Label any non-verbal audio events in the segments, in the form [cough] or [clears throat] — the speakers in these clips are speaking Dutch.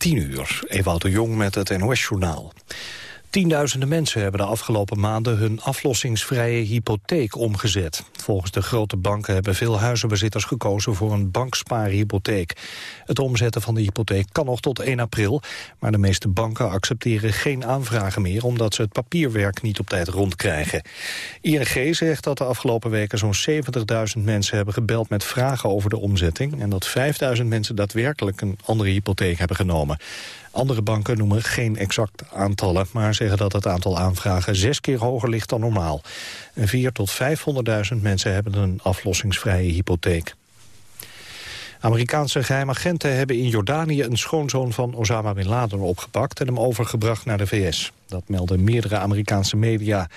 10 uur, Ewout de Jong met het NOS-journaal. Tienduizenden mensen hebben de afgelopen maanden hun aflossingsvrije hypotheek omgezet. Volgens de grote banken hebben veel huizenbezitters gekozen voor een bankspaarhypotheek. Het omzetten van de hypotheek kan nog tot 1 april, maar de meeste banken accepteren geen aanvragen meer omdat ze het papierwerk niet op tijd rondkrijgen. ING zegt dat de afgelopen weken zo'n 70.000 mensen hebben gebeld met vragen over de omzetting en dat 5.000 mensen daadwerkelijk een andere hypotheek hebben genomen. Andere banken noemen geen exact aantallen, maar zeggen dat het aantal aanvragen zes keer hoger ligt dan normaal. En 4 tot 500.000 mensen hebben een aflossingsvrije hypotheek. Amerikaanse geheimagenten hebben in Jordanië een schoonzoon van Osama Bin Laden opgepakt en hem overgebracht naar de VS. Dat melden meerdere Amerikaanse media.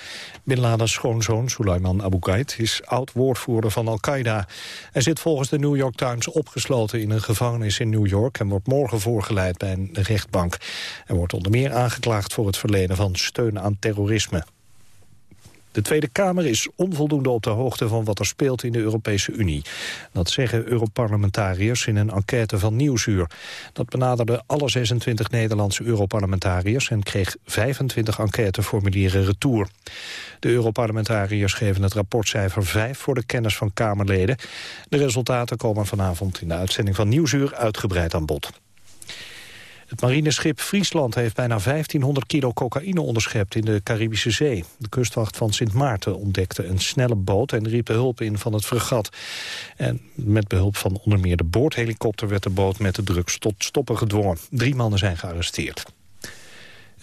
Bin Ladens schoonzoon, Sulaiman Abu Ghaid, is oud-woordvoerder van Al-Qaeda. Hij zit volgens de New York Times opgesloten in een gevangenis in New York... en wordt morgen voorgeleid bij een rechtbank. Hij wordt onder meer aangeklaagd voor het verlenen van steun aan terrorisme. De Tweede Kamer is onvoldoende op de hoogte van wat er speelt in de Europese Unie. Dat zeggen Europarlementariërs in een enquête van Nieuwsuur. Dat benaderde alle 26 Nederlandse Europarlementariërs... en kreeg 25 enquêteformulieren retour. De Europarlementariërs geven het rapportcijfer 5 voor de kennis van Kamerleden. De resultaten komen vanavond in de uitzending van Nieuwsuur uitgebreid aan bod. Het marineschip Friesland heeft bijna 1500 kilo cocaïne onderschept in de Caribische Zee. De kustwacht van Sint Maarten ontdekte een snelle boot en riep hulp in van het fregat. En met behulp van onder meer de boordhelikopter werd de boot met de drugs tot stoppen gedwongen. Drie mannen zijn gearresteerd.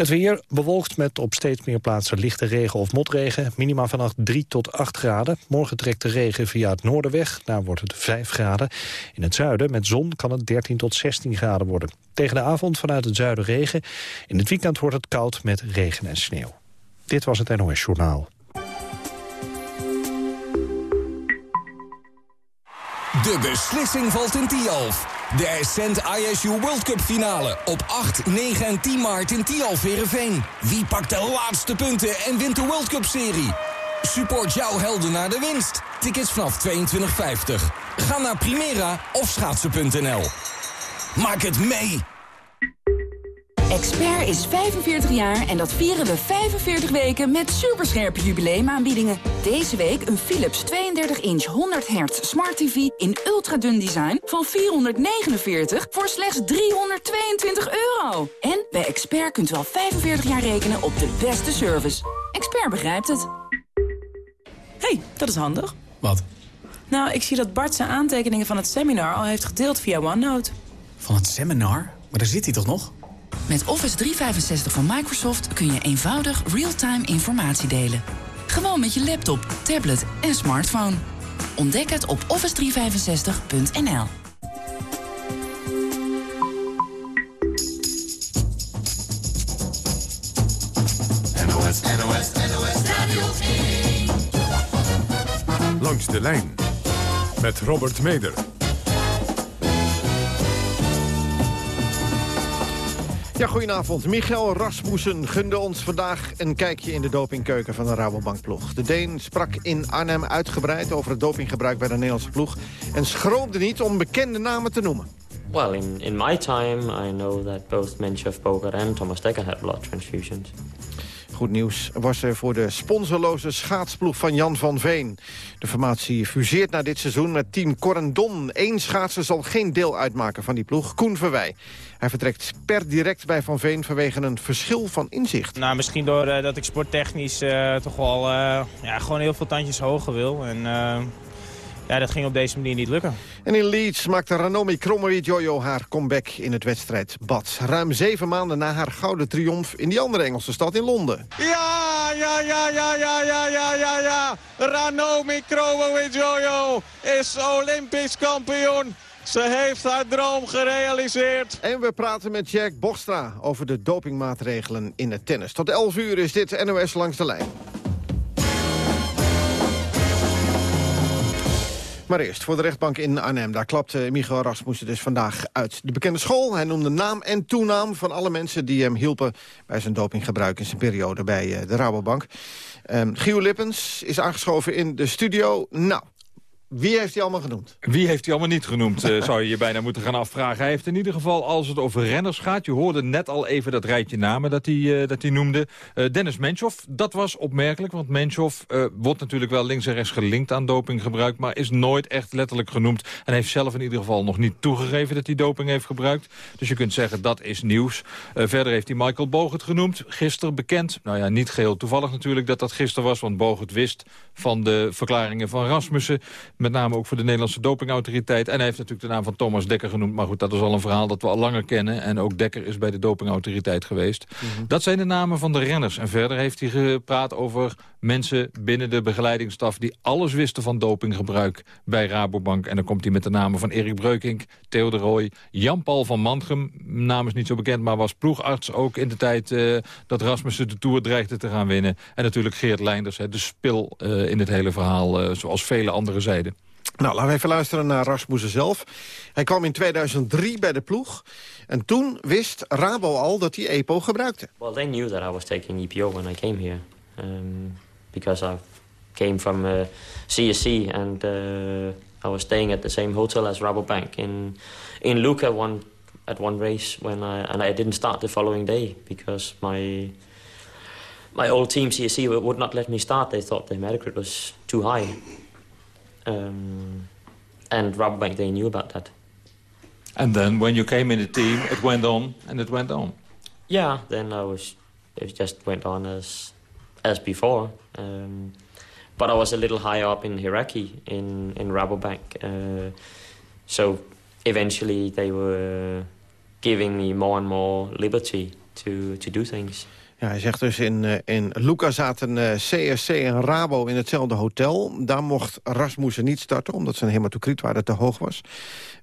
Het weer bewolkt met op steeds meer plaatsen lichte regen of motregen. Minima vannacht 3 tot 8 graden. Morgen trekt de regen via het noorden weg. Daar wordt het 5 graden. In het zuiden met zon kan het 13 tot 16 graden worden. Tegen de avond vanuit het zuiden regen. In het weekend wordt het koud met regen en sneeuw. Dit was het NOS Journaal. De beslissing valt in Tialf. De Ascent ISU World Cup finale op 8, 9 en 10 maart in Tialf Verenveen. Wie pakt de laatste punten en wint de World Cup serie? Support jouw helden naar de winst. Tickets vanaf 22,50. Ga naar Primera of schaatsen.nl. Maak het mee! Expert is 45 jaar en dat vieren we 45 weken met superscherpe jubileumaanbiedingen. Deze week een Philips 32-inch 100 Hz Smart TV in ultradun design van 449 voor slechts 322 euro. En bij Expert kunt u al 45 jaar rekenen op de beste service. Expert begrijpt het. hey, dat is handig. Wat? Nou, ik zie dat Bart zijn aantekeningen van het seminar al heeft gedeeld via OneNote. Van het seminar? Maar daar zit hij toch nog? Met Office 365 van Microsoft kun je eenvoudig real-time informatie delen. Gewoon met je laptop, tablet en smartphone. Ontdek het op office365.nl. NOS, NOS, NOS Radio Langs de lijn met Robert Meder. Ja, goedenavond. Michael Rasmussen gunde ons vandaag een kijkje in de dopingkeuken van de Rabobankploeg. De Deen sprak in Arnhem uitgebreid over het dopinggebruik bij de Nederlandse ploeg... en schroomde niet om bekende namen te noemen. Well, in, in my time, I know that both Menchov Bogar and Thomas Dekker had blood transfusions. Goed nieuws was er voor de sponsorloze schaatsploeg van Jan van Veen. De formatie fuseert na dit seizoen met team Corendon. Eén schaatser zal geen deel uitmaken van die ploeg, Koen Verwij. Hij vertrekt per direct bij Van Veen vanwege een verschil van inzicht. Nou, misschien doordat dat ik sporttechnisch uh, toch wel uh, ja, gewoon heel veel tandjes hoger wil. En ja, dat ging op deze manier niet lukken. En in Leeds maakte Ranomi Kromowidjojo haar comeback in het wedstrijd Bad. Ruim zeven maanden na haar gouden triomf in die andere Engelse stad in Londen. Ja, ja, ja, ja, ja, ja, ja, ja, ja. Ranomi Kromowidjojo is Olympisch kampioen. Ze heeft haar droom gerealiseerd. En we praten met Jack Bogstra over de dopingmaatregelen in het tennis. Tot 11 uur is dit NOS Langs de Lijn. Maar eerst voor de rechtbank in Arnhem. Daar klapte Michael Rasmussen dus vandaag uit de bekende school. Hij noemde naam en toenaam van alle mensen die hem hielpen... bij zijn dopinggebruik in zijn periode bij eh, de Rabobank. Um, Gio Lippens is aangeschoven in de studio. Nou, Wie heeft hij allemaal genoemd? Wie heeft hij allemaal niet genoemd, uh, [laughs] zou je je bijna moeten gaan afvragen. Hij heeft in ieder geval, als het over renners gaat... je hoorde net al even dat rijtje namen dat hij, uh, dat hij noemde. Uh, Dennis Menchoff, dat was opmerkelijk, want Menchoff wordt natuurlijk wel links en rechts gelinkt aan dopinggebruik... maar is nooit echt letterlijk genoemd. En heeft zelf in ieder geval nog niet toegegeven dat hij doping heeft gebruikt. Dus je kunt zeggen, dat is nieuws. verder heeft hij Michael Bogert genoemd, gisteren bekend. Nou ja, niet geheel toevallig natuurlijk dat dat gisteren was... want Bogert wist van de verklaringen van Rasmussen... Met name ook voor de Nederlandse dopingautoriteit. En hij heeft natuurlijk de naam van Thomas Dekker genoemd. Maar goed, dat is al een verhaal dat we al langer kennen. En ook Dekker is bij de dopingautoriteit geweest. Mhm. Dat zijn de namen van de renners. En verder heeft hij gepraat over mensen binnen de begeleidingsstaf... die alles wisten van dopinggebruik bij Rabobank. En dan komt hij met de namen van Erik Breukink, Theo de Rooij... Jan-Paul van Mantgem, naam is niet zo bekend... maar was ploegarts ook in de tijd uh, dat Rasmussen de Tour dreigde te gaan winnen. En natuurlijk Geert Leinders, de spil uh, in het hele verhaal... Uh, zoals vele andere zeiden. Nou, laten we even luisteren naar Rasmussen zelf. Hij kwam in 2003 bij de ploeg. En toen wist Rabo al dat hij EPO gebruikte. Well, they knew that I was taking EPO when I came here. Um, because I came from uh, CSC and uh, I was staying at the same hotel as Rabobank in in Lucca one at one race when I and I didn't start the following day because my my old team CSC would not let me start. They thought the hematocrit was too high. Um, and Rabobank, they knew about that. And then when you came in the team, it went on and it went on. Yeah, then I was it just went on as as before. Um, but I was a little higher up in hierarchy in in Rabobank, uh, so eventually they were giving me more and more liberty to to do things. Ja, hij zegt dus in, uh, in Luca zaten CSC en Rabo in hetzelfde hotel. Daar mocht Rasmussen niet starten, omdat zijn hematocrietwaarde te hoog was.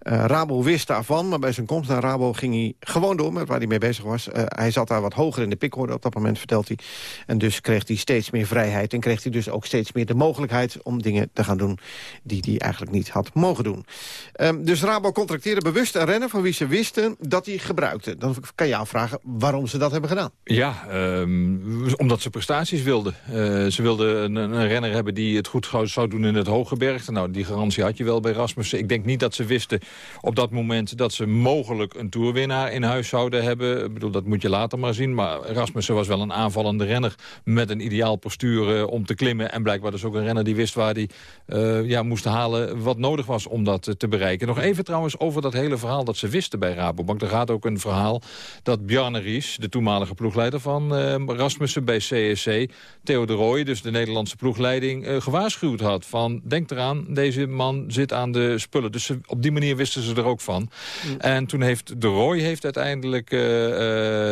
Uh, Rabo wist daarvan, maar bij zijn komst naar Rabo ging hij gewoon door met waar hij mee bezig was. hij zat daar wat hoger in de pikorde op dat moment, vertelt hij. En dus kreeg hij steeds meer vrijheid en kreeg hij dus ook steeds meer de mogelijkheid om dingen te gaan doen die hij eigenlijk niet had mogen doen. Ehm, dus Rabo contracteerde bewust een renner van wie ze wisten dat hij gebruikte. Dan kan je afvragen waarom ze dat hebben gedaan. Ja, Um, omdat ze prestaties wilden. Uh, ze wilden een, een, renner hebben die het goed zou doen in het Hogebergte. Nou, die garantie had je wel bij Rasmussen. Ik denk niet dat ze wisten op dat moment dat ze mogelijk een toerwinnaar in huis zouden hebben. Ik bedoel, dat moet je later maar zien. Maar Rasmussen was wel een aanvallende renner met een ideaal postuur uh, om te klimmen. En blijkbaar dus ook een renner die wist waar hij uh, ja, moest halen wat nodig was om dat te bereiken. Nog even trouwens over dat hele verhaal dat ze wisten bij Rabobank. Er gaat ook een verhaal dat Bjarne Ries, de toenmalige ploegleider van Rasmussen bij CSC... Theo de Rooij, dus de Nederlandse ploegleiding, gewaarschuwd had. Van, denk eraan, deze man zit aan de spullen. Dus op die manier wisten ze er ook van. En toen heeft de Rooij heeft uiteindelijk uh,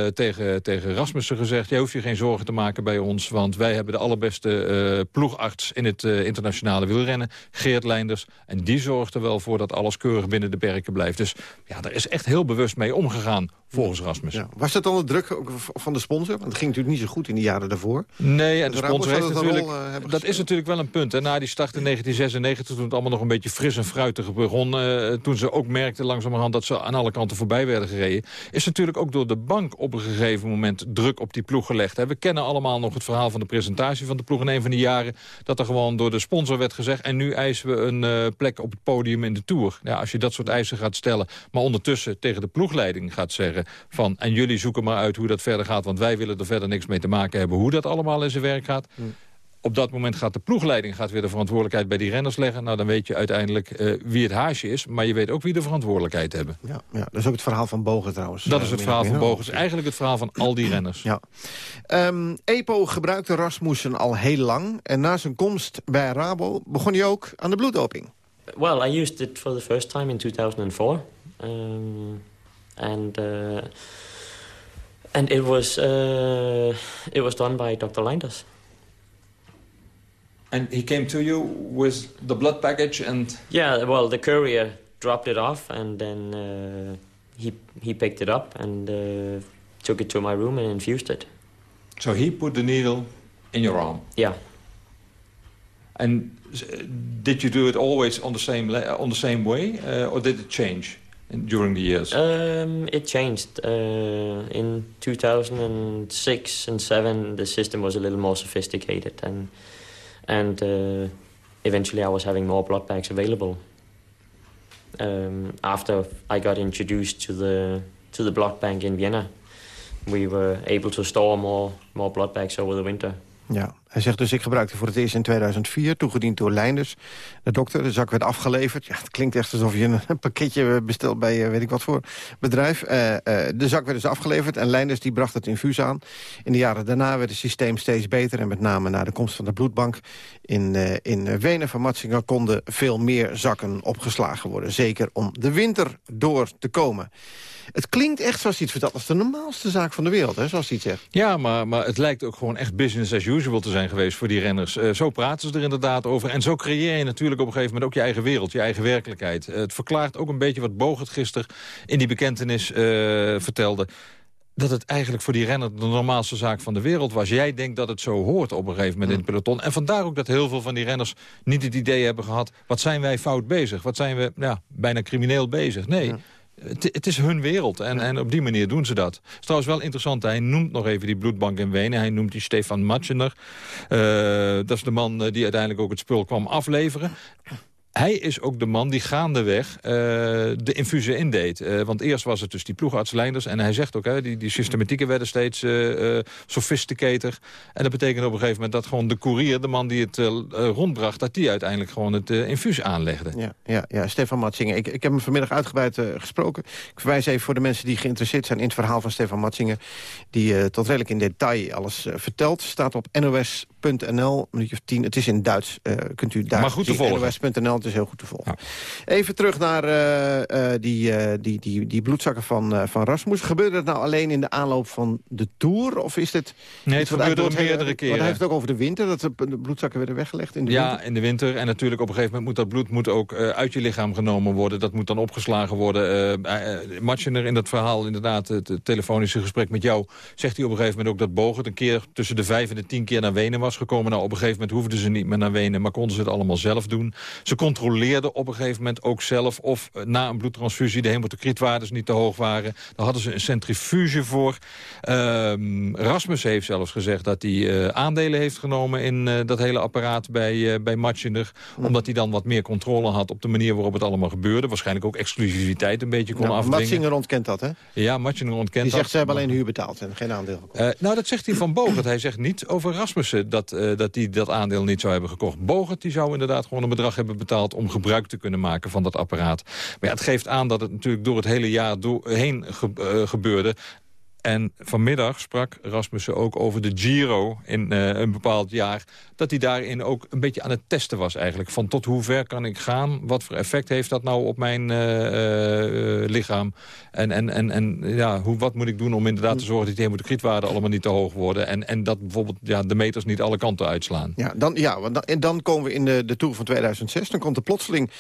tegen, tegen Rasmussen gezegd... jij hoeft je geen zorgen te maken bij ons... want wij hebben de allerbeste ploegarts in het internationale wielrennen. Geert Leinders. En die zorgt er wel voor dat alles keurig binnen de perken blijft. Dus ja, daar is echt heel bewust mee omgegaan volgens Rasmussen. Ja. Was dat dan de druk van de sponsor? Want het ging natuurlijk niet zo goed in de jaren daarvoor. Nee, en de, de sponsor heeft natuurlijk... Uh, dat is natuurlijk wel een punt. En na die start in 1996, toen het allemaal nog een beetje fris en fruitig begon... Uh, toen ze ook merkten langzamerhand dat ze aan alle kanten voorbij werden gereden... is natuurlijk ook door de bank op een gegeven moment druk op die ploeg gelegd. We kennen allemaal nog het verhaal van de presentatie van de ploeg in een van die jaren... dat er gewoon door de sponsor werd gezegd... en nu eisen we een uh, plek op het podium in de Tour. Ja, als je dat soort eisen gaat stellen, maar ondertussen tegen de ploegleiding gaat zeggen van... en jullie zoeken maar uit hoe dat verder gaat... want wij willen er verder niks mee te maken hebben... hoe dat allemaal in zijn werk gaat... Hm. Op dat moment gaat de ploegleiding gaat weer de verantwoordelijkheid bij die renners leggen. Nou, dan weet je uiteindelijk uh, wie het haasje is. Maar je weet ook wie de verantwoordelijkheid hebben. Ja, ja dat is ook het verhaal van Bogen trouwens. Dat is het verhaal van Bogen. eigenlijk het verhaal van al die renners. Ja. Um, EPO gebruikte Rasmussen al heel lang. En na zijn komst bij Rabo begon hij ook aan de bloeddoping. Well, I used it for the first time in 2004. Um, and uh, and it was uh, it was done by Dr. Leinders. And he came to you with the blood package and yeah, well, the courier dropped it off, and then uh, he he picked it up and uh, took it to my room and infused it. So he put the needle in your arm. Yeah. And did you do it always on the same on the same way, uh, or did it change? During the years? Um, it changed. Uh, in 2006 and 7, the system was a little more sophisticated. And, and uh, eventually I was having more blood bags available. Um, after I got introduced to the to the blood bank in Vienna, we were able to store more more blood bags over the winter. Ja, hij zegt dus ik gebruikte voor het eerst in 2004, toegediend door Leinders, de dokter. De zak werd afgeleverd. Ja, het klinkt echt alsof je een [laughs] pakketje bestelt bij uh, weet ik wat voor bedrijf. Uh, uh, de zak werd dus afgeleverd en Leinders die bracht het infuus aan. In de jaren daarna werd het systeem steeds beter en met name na de komst van de bloedbank in, in Wenen van Matzinger konden veel meer zakken opgeslagen worden. Zeker om de winter door te komen. Het klinkt echt zoals hij het vertelt als de normaalste zaak van de wereld, hè, zoals hij het zegt. Ja, maar, maar het lijkt ook gewoon echt business as usual te zijn geweest voor die renners. Uh, zo praten ze er inderdaad over. En zo creëer je natuurlijk op een gegeven moment ook je eigen wereld, je eigen werkelijkheid. Uh, het verklaart ook een beetje wat Bogert gisteren in die bekentenis uh, vertelde dat het eigenlijk voor die renner de normaalste zaak van de wereld was. Jij denkt dat het zo hoort op een gegeven moment in het peloton. En vandaar ook dat heel veel van die renners niet het idee hebben gehad... wat zijn wij fout bezig? Wat zijn we ja, bijna crimineel bezig? Nee, ja. Het, het, is hun wereld en, en op die manier doen ze dat. Het is trouwens wel interessant, hij noemt nog even die bloedbank in Wenen. Hij noemt die Stefan Matschener. Uh, dat is de man die uiteindelijk ook het spul kwam afleveren hij is ook de man die gaandeweg uh, de infusie indeed. Uh, want eerst was het dus die ploegartsleiders. En hij zegt ook, hè, die, die systematieken werden steeds uh. En dat betekent op een gegeven moment dat gewoon de koerier... de man die het rondbracht, dat die uiteindelijk gewoon het infuus aanlegde. Ja, ja, ja Stefan Matsingen. Ik, ik heb hem vanmiddag uitgebreid gesproken. Ik verwijs even voor de mensen die geïnteresseerd zijn... in het verhaal van Stefan Matsingen... die tot redelijk in detail alles vertelt. Staat op nos.nl, minuutje of tien. Het is in Duits, kunt u daar maar goed te volgen. nos.nl is heel goed te volgen. Ja. Even terug naar uh, uh, die, uh, die, die, die bloedzakken van, van Rasmus. Gebeurde het nou alleen in de aanloop van de Tour? Of is dit... Nee, het gebeurde door meerdere hele, keren. hij heeft het ook over de winter, dat de bloedzakken werden weggelegd in de ja, winter? in de winter. En natuurlijk op een gegeven moment moet dat bloed moet ook uit je lichaam genomen worden. Dat moet dan opgeslagen worden. Uh, Matjener in dat verhaal, inderdaad, het, het telefonische gesprek met jou... zegt hij op een gegeven moment ook dat Bogert een keer tussen de vijf en de tien keer naar Wenen was gekomen. Nou, op een gegeven moment hoefden ze niet meer naar Wenen, maar konden ze het allemaal zelf doen. Ze controleerden op een gegeven moment ook zelf... of na een bloedtransfusie de hematocrietwaardes niet te hoog waren. Daar hadden ze een centrifuge voor. Um, Rasmus heeft zelfs gezegd dat hij uh, aandelen heeft genomen... in uh, dat hele apparaat bij, uh, bij. Omdat hij dan wat meer controle had op de manier waarop het allemaal gebeurde. Waarschijnlijk ook exclusiviteit een beetje kon ja, afdwingen. Ontkent dat, hè? Ja, Matjener ontkent die dat. zegt ze hebben alleen huur betaald en geen aandeel gekocht. nou, dat zegt hij van Bogert. hij zegt niet over Rasmussen dat hij dat, die dat aandeel niet zou hebben gekocht. Bogert die zou inderdaad gewoon een bedrag hebben betaald... om gebruik te kunnen maken van dat apparaat. Maar ja, het geeft aan dat het natuurlijk door het hele jaar door, heen ge, uh, gebeurde. En vanmiddag sprak Rasmussen ook over de Giro in uh, een bepaald jaar. Dat hij daarin ook een beetje aan het testen was eigenlijk. Van tot hoe ver kan ik gaan? Wat voor effect heeft dat nou op mijn uh, uh, lichaam? En, en, en, en ja, hoe, wat moet ik doen om inderdaad te zorgen... dat die hematocrietwaarden allemaal niet te hoog worden? En, en dat bijvoorbeeld ja, de meters niet alle kanten uitslaan. Ja, dan, ja en dan komen we in de, de Tour van 2006. Dan komt er plotseling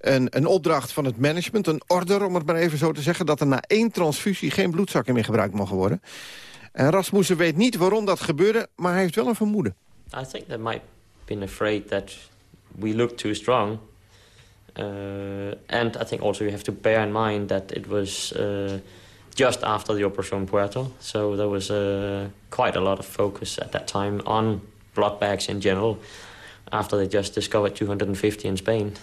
een, een opdracht van het management. Een order, om het maar even zo te zeggen... dat er na één transfusie geen bloedzakken meer gebruikt mogen worden. En Rasmussen weet niet waarom dat gebeurde, maar hij heeft wel een vermoeden. I think they might been afraid that we look too strong. Uh, and I think also you have to bear in mind that it was uh, just after the Operation Puerto. So there was uh, quite a lot of focus at that time on blood bags in general. After they just discovered 250 in Spain.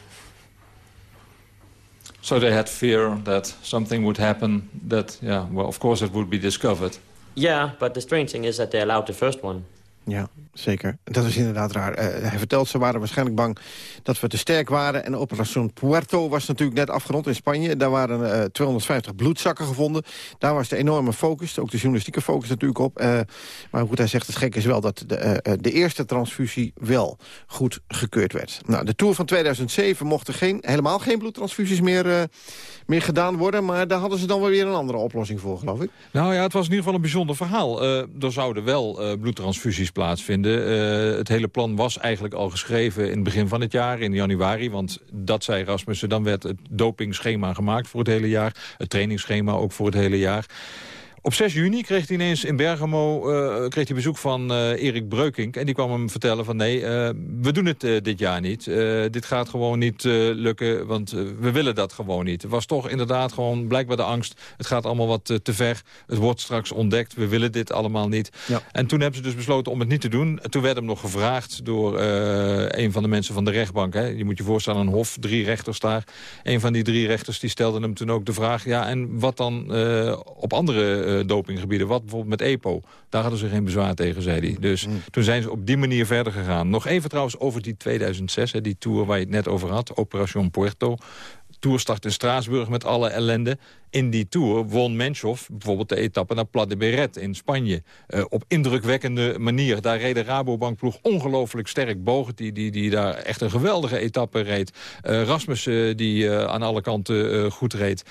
So they had fear that something would happen that, yeah, well, of course it would be discovered. Yeah, but the strange thing is that they allowed the first one. Ja, zeker. Dat is inderdaad raar. Uh, hij vertelt, ze waren waarschijnlijk bang dat we te sterk waren. En Operation Puerto was natuurlijk net afgerond in Spanje. Daar waren uh, 250 bloedzakken gevonden. Daar was de enorme focus, ook de journalistieke focus natuurlijk op. Uh, maar goed, hij zegt, het gek is wel dat de, de eerste transfusie wel goed gekeurd werd. Nou, de Tour van 2007 mochten geen, helemaal geen bloedtransfusies meer, meer gedaan worden. Maar daar hadden ze dan wel weer een andere oplossing voor, geloof ik. Nou ja, het was in ieder geval een bijzonder verhaal. er zouden wel bloedtransfusies plaatsvinden. Uh, het hele plan was eigenlijk al geschreven in het begin van het jaar, in januari. Want dat zei Rasmussen, dan werd het dopingschema gemaakt voor het hele jaar. Het trainingsschema ook voor het hele jaar. Op 6 juni kreeg hij ineens in Bergamo uh, kreeg hij bezoek van uh, Erik Breukink. En die kwam hem vertellen van nee, uh, we doen het dit jaar niet. dit gaat gewoon niet lukken, want we willen dat gewoon niet. Het was toch inderdaad gewoon blijkbaar de angst. Het gaat allemaal wat te ver. Het wordt straks ontdekt. We willen dit allemaal niet. Ja. En toen hebben ze dus besloten om het niet te doen. Toen werd hem nog gevraagd door een van de mensen van de rechtbank. Hè. Je moet je voorstellen, een hof, drie rechters daar. Een van die drie rechters die stelde hem toen ook de vraag... ja, en wat dan op andere dopinggebieden. Wat bijvoorbeeld met EPO. Daar hadden ze geen bezwaar tegen, zei hij. Dus mm. toen zijn ze op die manier verder gegaan. Nog even trouwens over die 2006, hè, die tour waar je het net over had. Operation Puerto. Tour start in Straatsburg met alle ellende. In die Tour won Menschov bijvoorbeeld de etappe naar Plat de Beret in Spanje. Uh, op indrukwekkende manier. Daar reed de Rabobankploeg ongelooflijk sterk. Bogen die, die, die daar echt een geweldige etappe reed. Uh, Rasmussen die uh, aan alle kanten goed reed.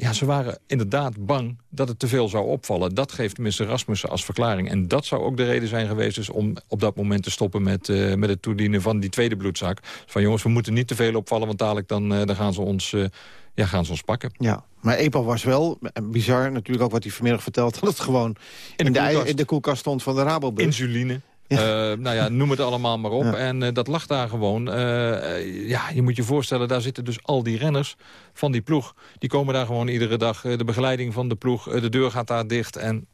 Ja, ze waren inderdaad bang dat het te veel zou opvallen. Dat geeft minister Rasmussen als verklaring. En dat zou ook de reden zijn geweest dus om op dat moment te stoppen... met, uh, met het toedienen van die tweede bloedzaak. Van jongens, we moeten niet te veel opvallen... want dadelijk dan, uh, dan gaan, ze ons, uh, ja, gaan ze ons pakken. Ja, maar EPO was wel, bizar natuurlijk ook wat hij vanmiddag vertelt... [laughs] dat het gewoon in de, in de, in de koelkast stond van de Rabobank. Insuline. Ja. Uh, nou ja, noem het allemaal maar op. En uh, dat lag daar gewoon. Uh, ja, je moet je voorstellen, daar zitten dus al die renners van die ploeg. Die komen daar gewoon iedere dag. de begeleiding van de ploeg, de deur gaat daar dicht. En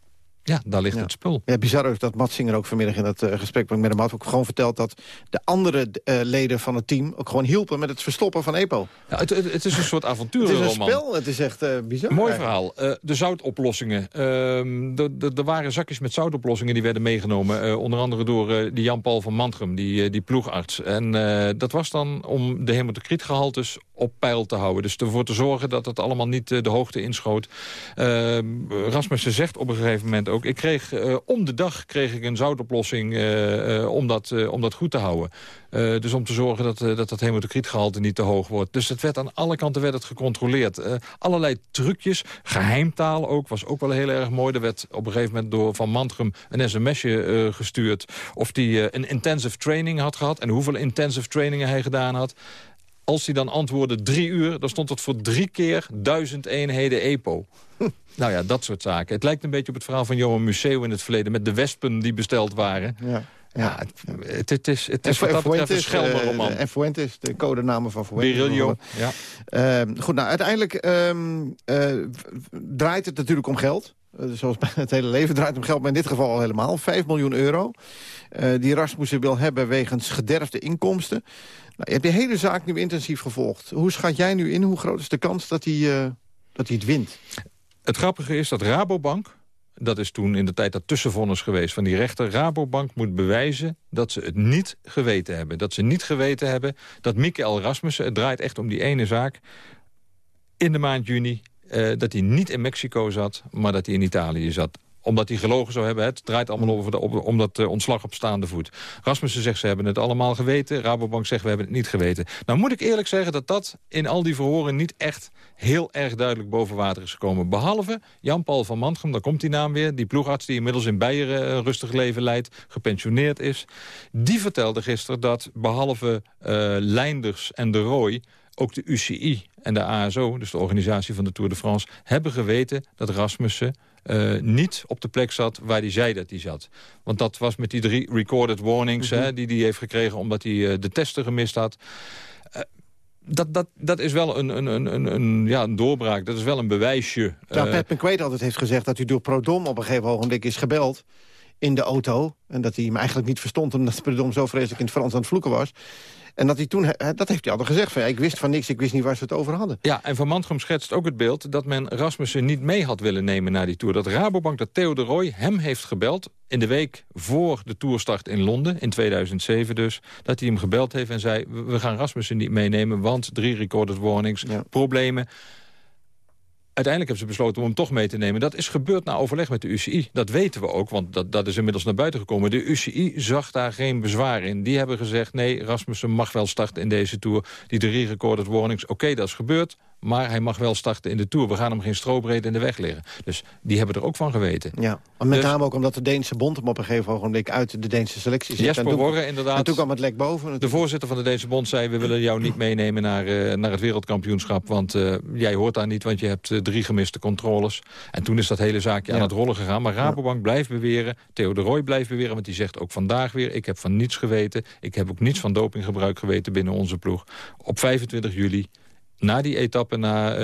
ja, daar ligt het spul. Ja, bizar is dat Matsinger ook vanmiddag in dat uh, gesprek met hem had... ook gewoon verteld dat de andere uh, leden van het team... ook gewoon hielpen met het verstoppen van EPO. Ja, het, het, het is een soort avonturenroman. Het is een spel, het is echt uh, bizar. Mooi verhaal. de zoutoplossingen. Ehm, er waren zakjes met zoutoplossingen die werden meegenomen. onder andere door die Jan-Paul van Mantrum, die, die ploegarts. En dat was dan om de hematocrietgehaltes op peil te houden. Dus ervoor te zorgen dat het allemaal niet de hoogte inschoot. Ehm, Rasmussen zegt op een gegeven moment ook. Ik kreeg, uh, om de dag kreeg ik een zoutoplossing uh, uh, om, dat, om dat goed te houden. dus om te zorgen dat dat, dat hematocrietgehalte niet te hoog wordt. Dus het werd aan alle kanten werd het gecontroleerd. allerlei trucjes, geheimtaal ook, was ook wel heel erg mooi. Er werd op een gegeven moment door Van Mantrum een sms'je gestuurd... of die een intensive training had gehad en hoeveel intensive trainingen hij gedaan had. Als hij dan antwoordde drie uur, dan stond het voor drie keer duizend eenheden EPO. nou ja, dat soort zaken. Het lijkt een beetje op het verhaal van Johan Museeuw in het verleden... met de wespen die besteld waren. Ja. Ja, het, het, is, het is wat dat betreft een. Uh, en Fuentes, de codenamen van Fuentes. Berillo, ja. Uh, goed, nou, uiteindelijk uh, draait het natuurlijk om geld. zoals [laughs] bij het hele leven draait om geld, maar in dit geval al helemaal. 5 miljoen euro. die Rasmussen wil hebben wegens gederfde inkomsten. Nou, je hebt de hele zaak nu intensief gevolgd. Hoe schat jij nu in? Hoe groot is de kans dat hij, uh, dat hij het wint? Het grappige is dat Rabobank... dat is toen in de tijd dat tussenvonnis geweest van die rechter... Rabobank moet bewijzen dat ze het niet geweten hebben. Dat ze niet geweten hebben dat Michael Rasmussen... het draait echt om die ene zaak... in de maand juni uh, dat hij niet in Mexico zat, maar dat hij in Italië zat omdat hij gelogen zou hebben. Het draait allemaal over de, om dat uh, ontslag op staande voet. Rasmussen zegt ze hebben het allemaal geweten. Rabobank zegt we hebben het niet geweten. Nou moet ik eerlijk zeggen dat dat in al die verhoren niet echt heel erg duidelijk boven water is gekomen. Behalve Jan-Paul van Mantrum, daar komt die naam weer. Die ploegarts die inmiddels in Beieren een rustig leven leidt. Gepensioneerd is. Die vertelde gisteren dat behalve uh, Leinders en de Roy ook de UCI en de ASO, dus de organisatie van de Tour de France... hebben geweten dat Rasmussen uh, niet op de plek zat waar hij zei dat hij zat. Want dat was met die drie recorded warnings mm -hmm. hè, die hij heeft gekregen... omdat hij uh, de testen gemist had. Uh, dat, dat, dat is wel een, een, een, een, ja, een doorbraak. Dat is wel een bewijsje. Ja, Pat McQuaid altijd heeft gezegd dat hij door Prodom op een gegeven ogenblik is gebeld in de auto. En dat hij hem eigenlijk niet verstond... omdat Prodom zo vreselijk in het Frans aan het vloeken was. En dat, hij toen, dat heeft hij altijd gezegd. Van, ja, ik wist van niks, ik wist niet waar ze het over hadden. Ja, en Van Mantrum schetst ook het beeld dat men Rasmussen niet mee had willen nemen naar die Tour. Dat Rabobank, dat Theo de Roy hem heeft gebeld in de week voor de toerstart in Londen, in 2007 dus... dat hij hem gebeld heeft en zei, we gaan Rasmussen niet meenemen... want drie recorded warnings, problemen uiteindelijk hebben ze besloten om hem toch mee te nemen. Dat is gebeurd na overleg met de UCI. Dat weten we ook, want dat, dat is inmiddels naar buiten gekomen. De UCI zag daar geen bezwaar in. Die hebben gezegd, nee, Rasmussen mag wel starten in deze Tour. Die drie recorded warnings, oké, dat is gebeurd. Maar hij mag wel starten in de Tour. We gaan hem geen strobreed in de weg liggen. Dus die hebben er ook van geweten. Ja, maar met Dus- name ook omdat de Deense bond hem op een gegeven ogenblik uit de Deense selectie zet. Jesper Worre, inderdaad. En toen kwam het lek boven. De voorzitter van de Deense Bond zei... we willen jou niet meenemen naar, eh, naar het wereldkampioenschap... want eh, jij hoort daar niet, want je hebt eh, drie gemiste controles. En toen is dat hele zaakje aan het rollen gegaan. Maar Rabobank blijft beweren, Theo de Roy blijft beweren... want die zegt ook vandaag weer, ik heb van niets geweten. Ik heb ook niets van dopinggebruik geweten binnen onze ploeg. Op 25 juli... Na die etappe, na eh,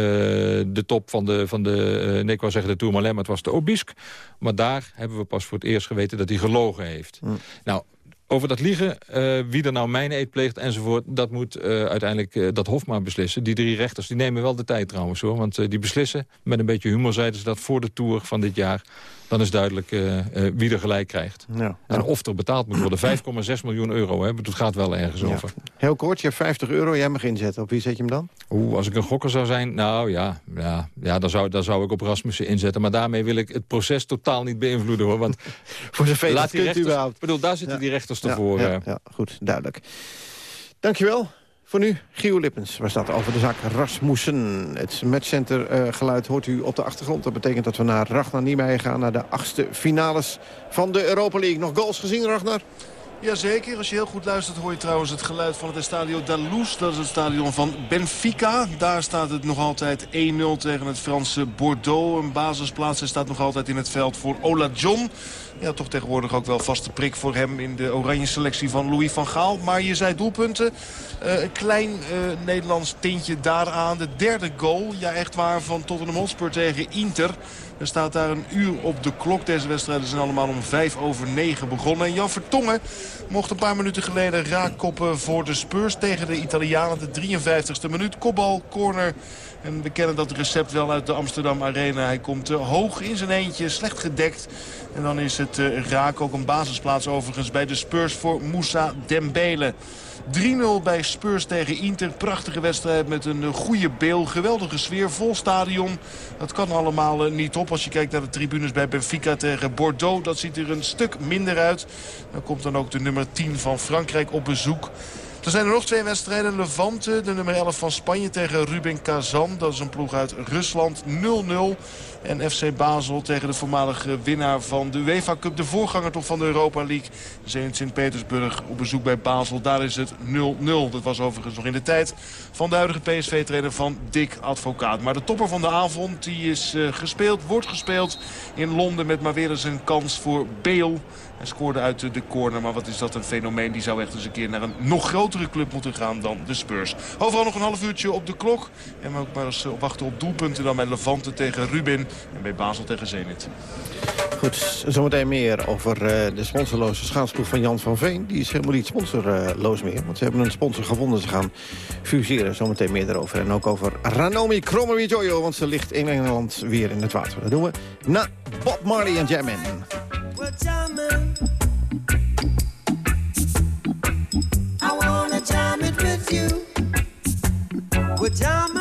de top van de, van de eh, nee, ik wou zeggen de Tourmalet, maar het was de Obisque. Maar daar hebben we pas voor het eerst geweten dat hij gelogen heeft. Nou, over dat liegen, eh, wie er nou mijn eet pleegt enzovoort... dat moet uiteindelijk dat Hof maar beslissen. Die drie rechters die nemen wel de tijd trouwens hoor. Want die beslissen, met een beetje humor zeiden ze dat... voor de Tour van dit jaar, dan is duidelijk eh, eh, wie er gelijk krijgt. Ja. En of er betaald moet worden. [clears throat] 5,6 miljoen euro, hè. Het gaat wel ergens Ja. over. Heel kort, je hebt 50 euro, jij mag inzetten. Op wie zet je hem dan? Oeh, als ik een gokker zou zijn, nou ja, ja, ja dan, zou, dan zou ik op Rasmussen inzetten. Maar daarmee wil ik het proces totaal niet beïnvloeden hoor. Want [laughs] Voor zover laat dat kunt rechters, überhaupt. Ik bedoel, daar zitten die rechters ervoor. ja, eh. ja, goed, duidelijk. Dankjewel. Voor nu, Gio Lippens was dat over de zaak Rasmussen. Het matchcenter eh, geluid hoort u op de achtergrond. Dat betekent dat we naar Ragnar Niemeyer gaan... naar de achtste finales van de Europa League. Nog goals gezien, Ragnar? Jazeker, als je heel goed luistert hoor je trouwens het geluid van het Estadio da Luz. Dat is het stadion van Benfica. Daar staat het nog altijd 1-0 tegen het Franse Bordeaux. Een basisplaats Hij staat nog altijd in het veld voor Ola John. Ja, toch tegenwoordig ook wel vaste prik voor hem in de oranje selectie van Louis van Gaal. Maar je zei doelpunten. Eh, een klein eh, Nederlands tintje daaraan. De derde goal, ja echt waar, van Tottenham Hotspur tegen Inter. Er staat daar een uur op de klok. Deze wedstrijden zijn allemaal om vijf over negen begonnen. En Jan Vertongen mocht een paar minuten geleden raakkoppen voor de Spurs tegen de Italianen. De 53ste minuut. Kopbal, corner. En we kennen dat recept wel uit de Amsterdam Arena. Hij komt eh, hoog in zijn eentje, slecht gedekt. En dan is het eh, raak ook een basisplaats overigens bij de Spurs voor Moussa Dembele. 3-0 bij Spurs tegen Inter. Prachtige wedstrijd met een eh, goede beel. Geweldige sfeer, vol stadion. Dat kan allemaal eh, niet op als je kijkt naar de tribunes bij Benfica tegen Bordeaux. Dat ziet er een stuk minder uit. Dan komt dan ook de nummer 10 van Frankrijk op bezoek. Er zijn er nog twee wedstrijden. Levante, de nummer 11 van Spanje tegen Rubin Kazan. Dat is een ploeg uit Rusland. 0-0. En FC Basel tegen de voormalige winnaar van de UEFA Cup. De voorganger toch van de Europa League. Zenit Sint-Petersburg op bezoek bij Basel. Daar is het 0-0. Dat was overigens nog in de tijd van de huidige PSV-trainer van Dick Advocaat. Maar de topper van de avond die is eh, gespeeld, wordt gespeeld in Londen... met maar weer eens een kans voor Bale. Hij scoorde uit de- corner, maar wat is dat een fenomeen. Die zou echt eens een keer naar een nog grotere club moeten gaan dan de Spurs. Overal nog een half uurtje op de klok. En we ook maar eens eh, wachten op doelpunten dan bij Levante tegen Rubin. En bij Basel tegen Zenit. Goed, zometeen meer over eh, de sponsorloze schaatsploeg van Jan van Veen. Die is helemaal niet sponsorloos meer, want ze hebben een sponsor gevonden. Ze gaan fuseren, zometeen meer daarover. En ook over Ranomi Kromowidjojo, want ze ligt in Engeland weer in het water. Dat doen we na Bob Marley en Jammin. I wanna jam it with you. We're jamming,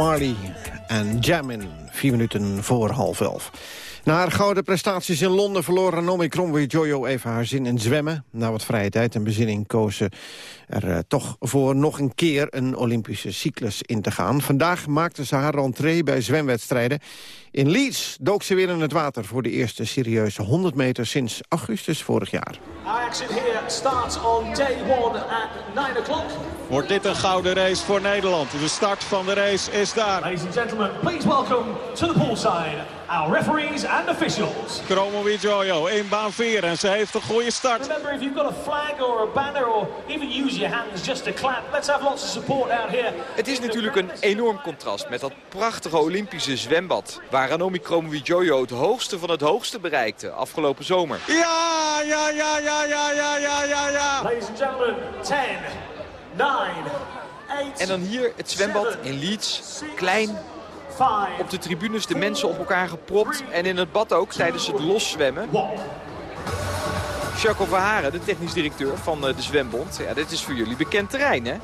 Marley en Jamin, vier minuten voor half elf. Na haar gouden prestaties in Londen verloor Ranomi Kromowidjojo even haar zin in zwemmen. Na wat vrije tijd en bezinning koos ze er eh, toch voor nog een keer een Olympische cyclus in te gaan. Vandaag maakte ze haar rentree bij zwemwedstrijden. In Leeds dook ze weer in het water voor de eerste serieuze 100 meter sinds augustus vorig jaar. Action here starts on day one at 9 o'clock. Wordt dit een gouden race voor Nederland? De start van de race is daar. Ladies and gentlemen, please welcome to the poolside our referees and officials. Kromowidjojo in baan 4 en ze heeft een goede start. Remember, if you've got a flag or a banner or even use your hands just to clap, let's have lots of support out here. Het is natuurlijk een enorm contrast met dat prachtige Olympische zwembad... waar Ranomi Kromowidjojo het hoogste van het hoogste bereikte afgelopen zomer. Ja, ja, ja, ja, ja, ja, ja, ja, ja. Ladies and gentlemen, 10, 9, 8, En dan hier het zwembad in Leeds, klein, 5, op de tribunes de mensen op elkaar gepropt... en in het bad ook tijdens het loszwemmen. Jacques Verharen, de technisch directeur van eh, de Zwembond. Ja, dit is voor jullie bekend terrein, hè?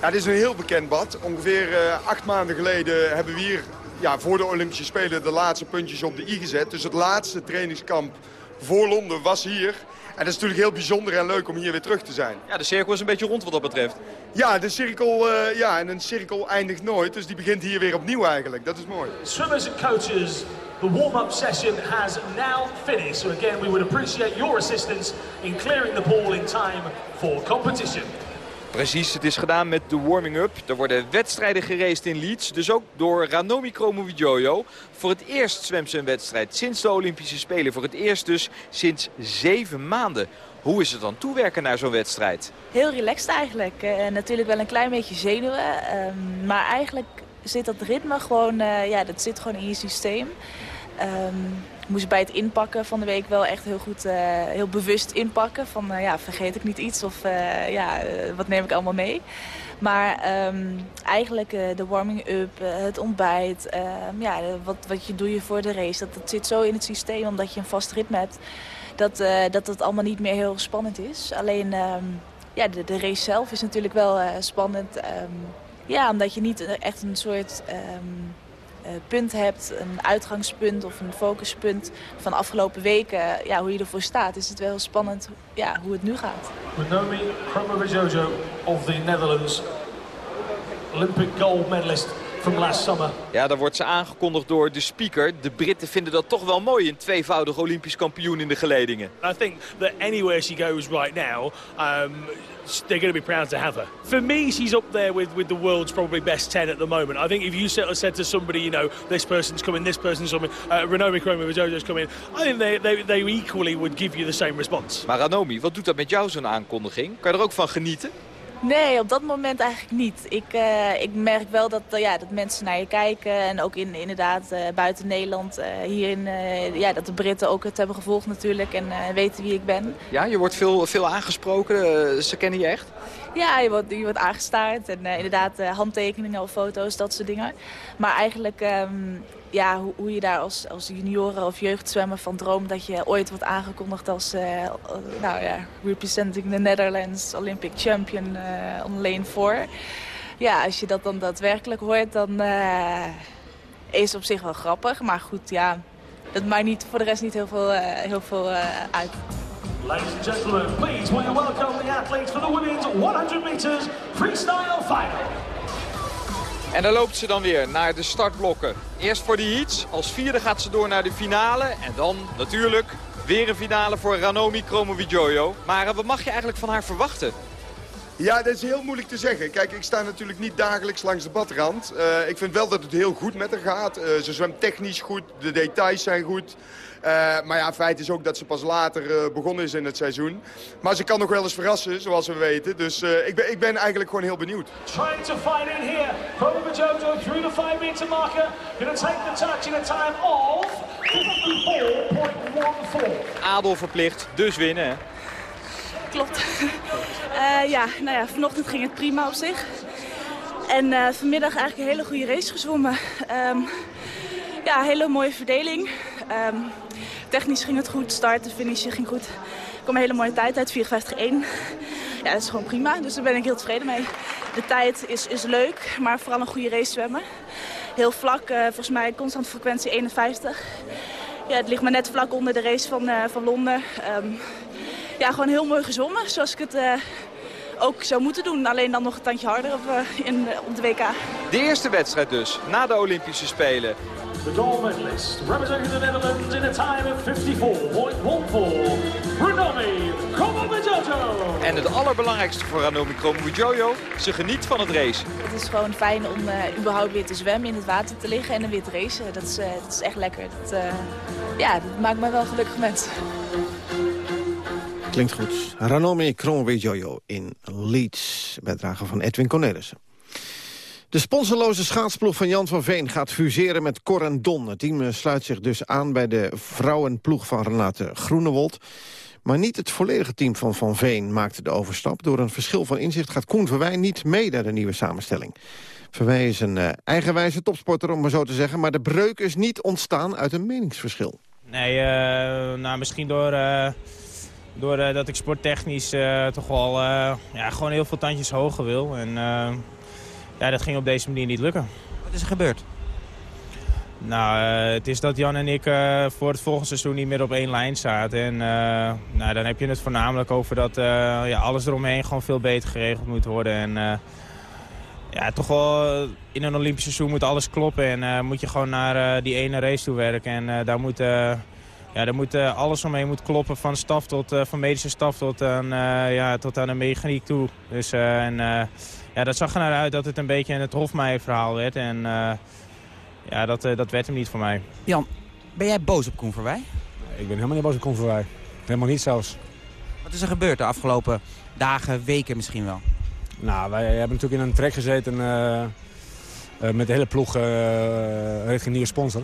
Ja, dit is een heel bekend bad. Ongeveer eh, acht maanden geleden hebben we hier ja, voor de Olympische Spelen de laatste puntjes op de i gezet. Dus het laatste trainingskamp voor Londen was hier. En dat is natuurlijk heel bijzonder en leuk om hier weer terug te zijn. Ja, de cirkel is een beetje rond wat dat betreft. Ja, de cirkel, eh, ja, en een cirkel eindigt nooit. Dus die begint hier weer opnieuw eigenlijk. Dat is mooi. Swimmers and coaches, the warm-up session has now finished. So again, we would appreciate your assistance in clearing the pool in time for competition. Precies, het is gedaan met de warming-up. Er worden wedstrijden geraced in Leeds. Dus ook door Ranomi Kromowidjojo. Voor het eerst zwemt ze een wedstrijd sinds de Olympische Spelen. Voor het eerst dus sinds zeven maanden. Hoe is het dan toewerken naar zo'n wedstrijd? Heel relaxed eigenlijk. Eh, natuurlijk wel een klein beetje zenuwen. ehm, maar eigenlijk zit dat ritme gewoon, eh, ja, dat zit gewoon in je systeem. Ehm, moest bij het inpakken van de week wel echt heel goed, eh, heel bewust inpakken. Van eh, ja, vergeet ik niet iets of eh, ja, wat neem ik allemaal mee. Maar ehm, eigenlijk de warming-up, het ontbijt, ehm, ja, wat, wat je doe je voor de race. Dat, dat zit zo in het systeem omdat je een vast ritme hebt. Dat, dat het allemaal niet meer heel spannend is. Alleen ehm, ja, de, de race zelf is natuurlijk wel spannend. ja, omdat je niet echt een soort punt hebt, een uitgangspunt of een focuspunt van de afgelopen weken. Ja, hoe je ervoor staat, is het wel spannend ja, hoe het nu gaat. Ranomi Kromowidjojo of the Netherlands, Olympic gold medalist from last summer. Ja, dan wordt ze aangekondigd door de speaker. De Britten vinden dat toch wel mooi, een tweevoudig Olympisch kampioen in de geledingen. I think that anywhere she goes right now, um, they're going to be proud to have her. For me, she's up there with, with the world's probably best 10 at the moment. I think if you said, said to somebody, you know, this person's coming, this person's coming, uh, Renomi Kromowidjojo's coming, I think they, they, they equally would give you the same response. Maar Ranomi, wat doet dat met jou zo'n aankondiging? Kan je er ook van genieten? Nee, op dat moment eigenlijk niet. Ik, eh, ik merk wel dat, eh, ja, dat mensen naar je kijken. En ook in, inderdaad eh, buiten Nederland, hierin, ja, dat de Britten ook het hebben gevolgd natuurlijk. En weten wie ik ben. Ja, je wordt veel, veel aangesproken. ze kennen je echt. Ja, je wordt, je wordt aangestaard. En eh, inderdaad eh, handtekeningen of foto's, dat soort dingen. Maar eigenlijk, ehm, ja, hoe, hoe je daar als, als junioren of jeugdzwemmer van droomt... dat je ooit wordt aangekondigd als, eh, nou ja, representing the Netherlands Olympic champion on lane 4. Ja, als je dat dan daadwerkelijk hoort, dan is op zich wel grappig. Maar goed, ja, dat maakt niet, voor de rest niet heel veel, heel veel uit. Ladies and gentlemen, please will you welcome the athletes for the women's 100 meters freestyle final. En dan loopt ze dan weer naar de startblokken. Eerst voor de heats. Als vierde gaat ze door naar de finale. En dan natuurlijk weer een finale voor Ranomi Kromowidjojo. Maar wat mag je eigenlijk van haar verwachten? Ja, dat is heel moeilijk te zeggen. Kijk, ik sta natuurlijk niet dagelijks langs de badrand. Eh, ik vind wel dat het heel goed met haar gaat. Eh, ze zwemt technisch goed, de details zijn goed. Eh, maar ja, feit is ook dat ze pas later eh, begonnen is in het seizoen. Maar ze kan nog wel eens verrassen, zoals we weten. Dus eh, ik, ben, ik ben eigenlijk gewoon heel benieuwd. Trying to fight in here. Kromowidjojo through the 5 meter marker. Going to take the touch in a time of 54.14. Adel verplicht, dus winnen. hè? Klopt. [laughs] Eh, ja, nou ja, vanochtend ging het prima op zich. En eh, vanmiddag eigenlijk een hele goede race gezwommen. Ehm, ja, hele mooie verdeling. Ehm, technisch ging het goed, starten, finishen ging goed. Er kwam een hele mooie tijd uit, 54-1. ja, dat is gewoon prima. Dus daar ben ik heel tevreden mee. De tijd is, is leuk, maar vooral een goede race zwemmen. Heel vlak, eh, volgens mij constant frequentie 51. Ja, het ligt maar net vlak onder de race van, eh, van Londen. Ehm, ja, gewoon heel mooi gezwommen, zoals ik het eh, ook zou moeten doen. Alleen dan nog een tandje harder op, in, op de WK. De eerste wedstrijd dus, na de Olympische Spelen. The gold medalist, representing the Netherlands in a time of 54.14, Ranomi Kromowidjojo. En het allerbelangrijkste voor Ranomi Kromowidjojo, ze geniet van het race. Het is gewoon fijn om eh, überhaupt weer te zwemmen, in het water te liggen en dan weer te racen. Dat is, eh, dat is echt lekker. Dat, eh, ja, dat maakt mij wel gelukkig mens. Klinkt goed. Ranomi Kromowidjojo in Leeds. Bijdrage van Edwin Cornelissen. De sponsorloze schaatsploeg van Jan van Veen gaat fuseren met Corendon. Het team sluit zich dus aan bij de vrouwenploeg van Renate Groenewold. Maar niet het volledige team van Van Veen maakte de overstap. Door een verschil van inzicht gaat Koen Verwij niet mee naar de nieuwe samenstelling. Verwij is een eh, eigenwijze topsporter, om maar zo te zeggen. Maar de breuk is niet ontstaan uit een meningsverschil. Nee, eh, nou, misschien door, eh, door eh, dat ik sporttechnisch eh, toch wel eh, ja, gewoon heel veel tandjes hoger wil. En eh, ja, dat ging op deze manier niet lukken. Wat is er gebeurd? Nou, eh, het is dat Jan en ik eh, voor het volgende seizoen niet meer op één lijn zaten. En eh, nou, dan heb je het voornamelijk over dat ja, alles eromheen gewoon veel beter geregeld moet worden. En ja, toch wel in een Olympisch seizoen moet alles kloppen. En moet je gewoon naar die ene race toe werken. En daar moet, ja, daar moet eh, alles omheen moet kloppen. Van staf tot eh, van medische staf tot aan, eh, ja, tot aan de mechaniek toe. Dus eh, en, eh, ja, dat zag er naar uit dat het een beetje het Hofmeijer verhaal werd. En eh, ja, dat, eh, dat werd hem niet voor mij. Jan, ben jij boos op Koen Verwij? Ik ben helemaal niet boos op Koen Verwij. Helemaal niet zelfs. Wat is er gebeurd de afgelopen dagen, weken misschien wel? Nou, wij hebben natuurlijk in een trek gezeten eh, eh, met de hele ploeg eh richting een nieuwe sponsor.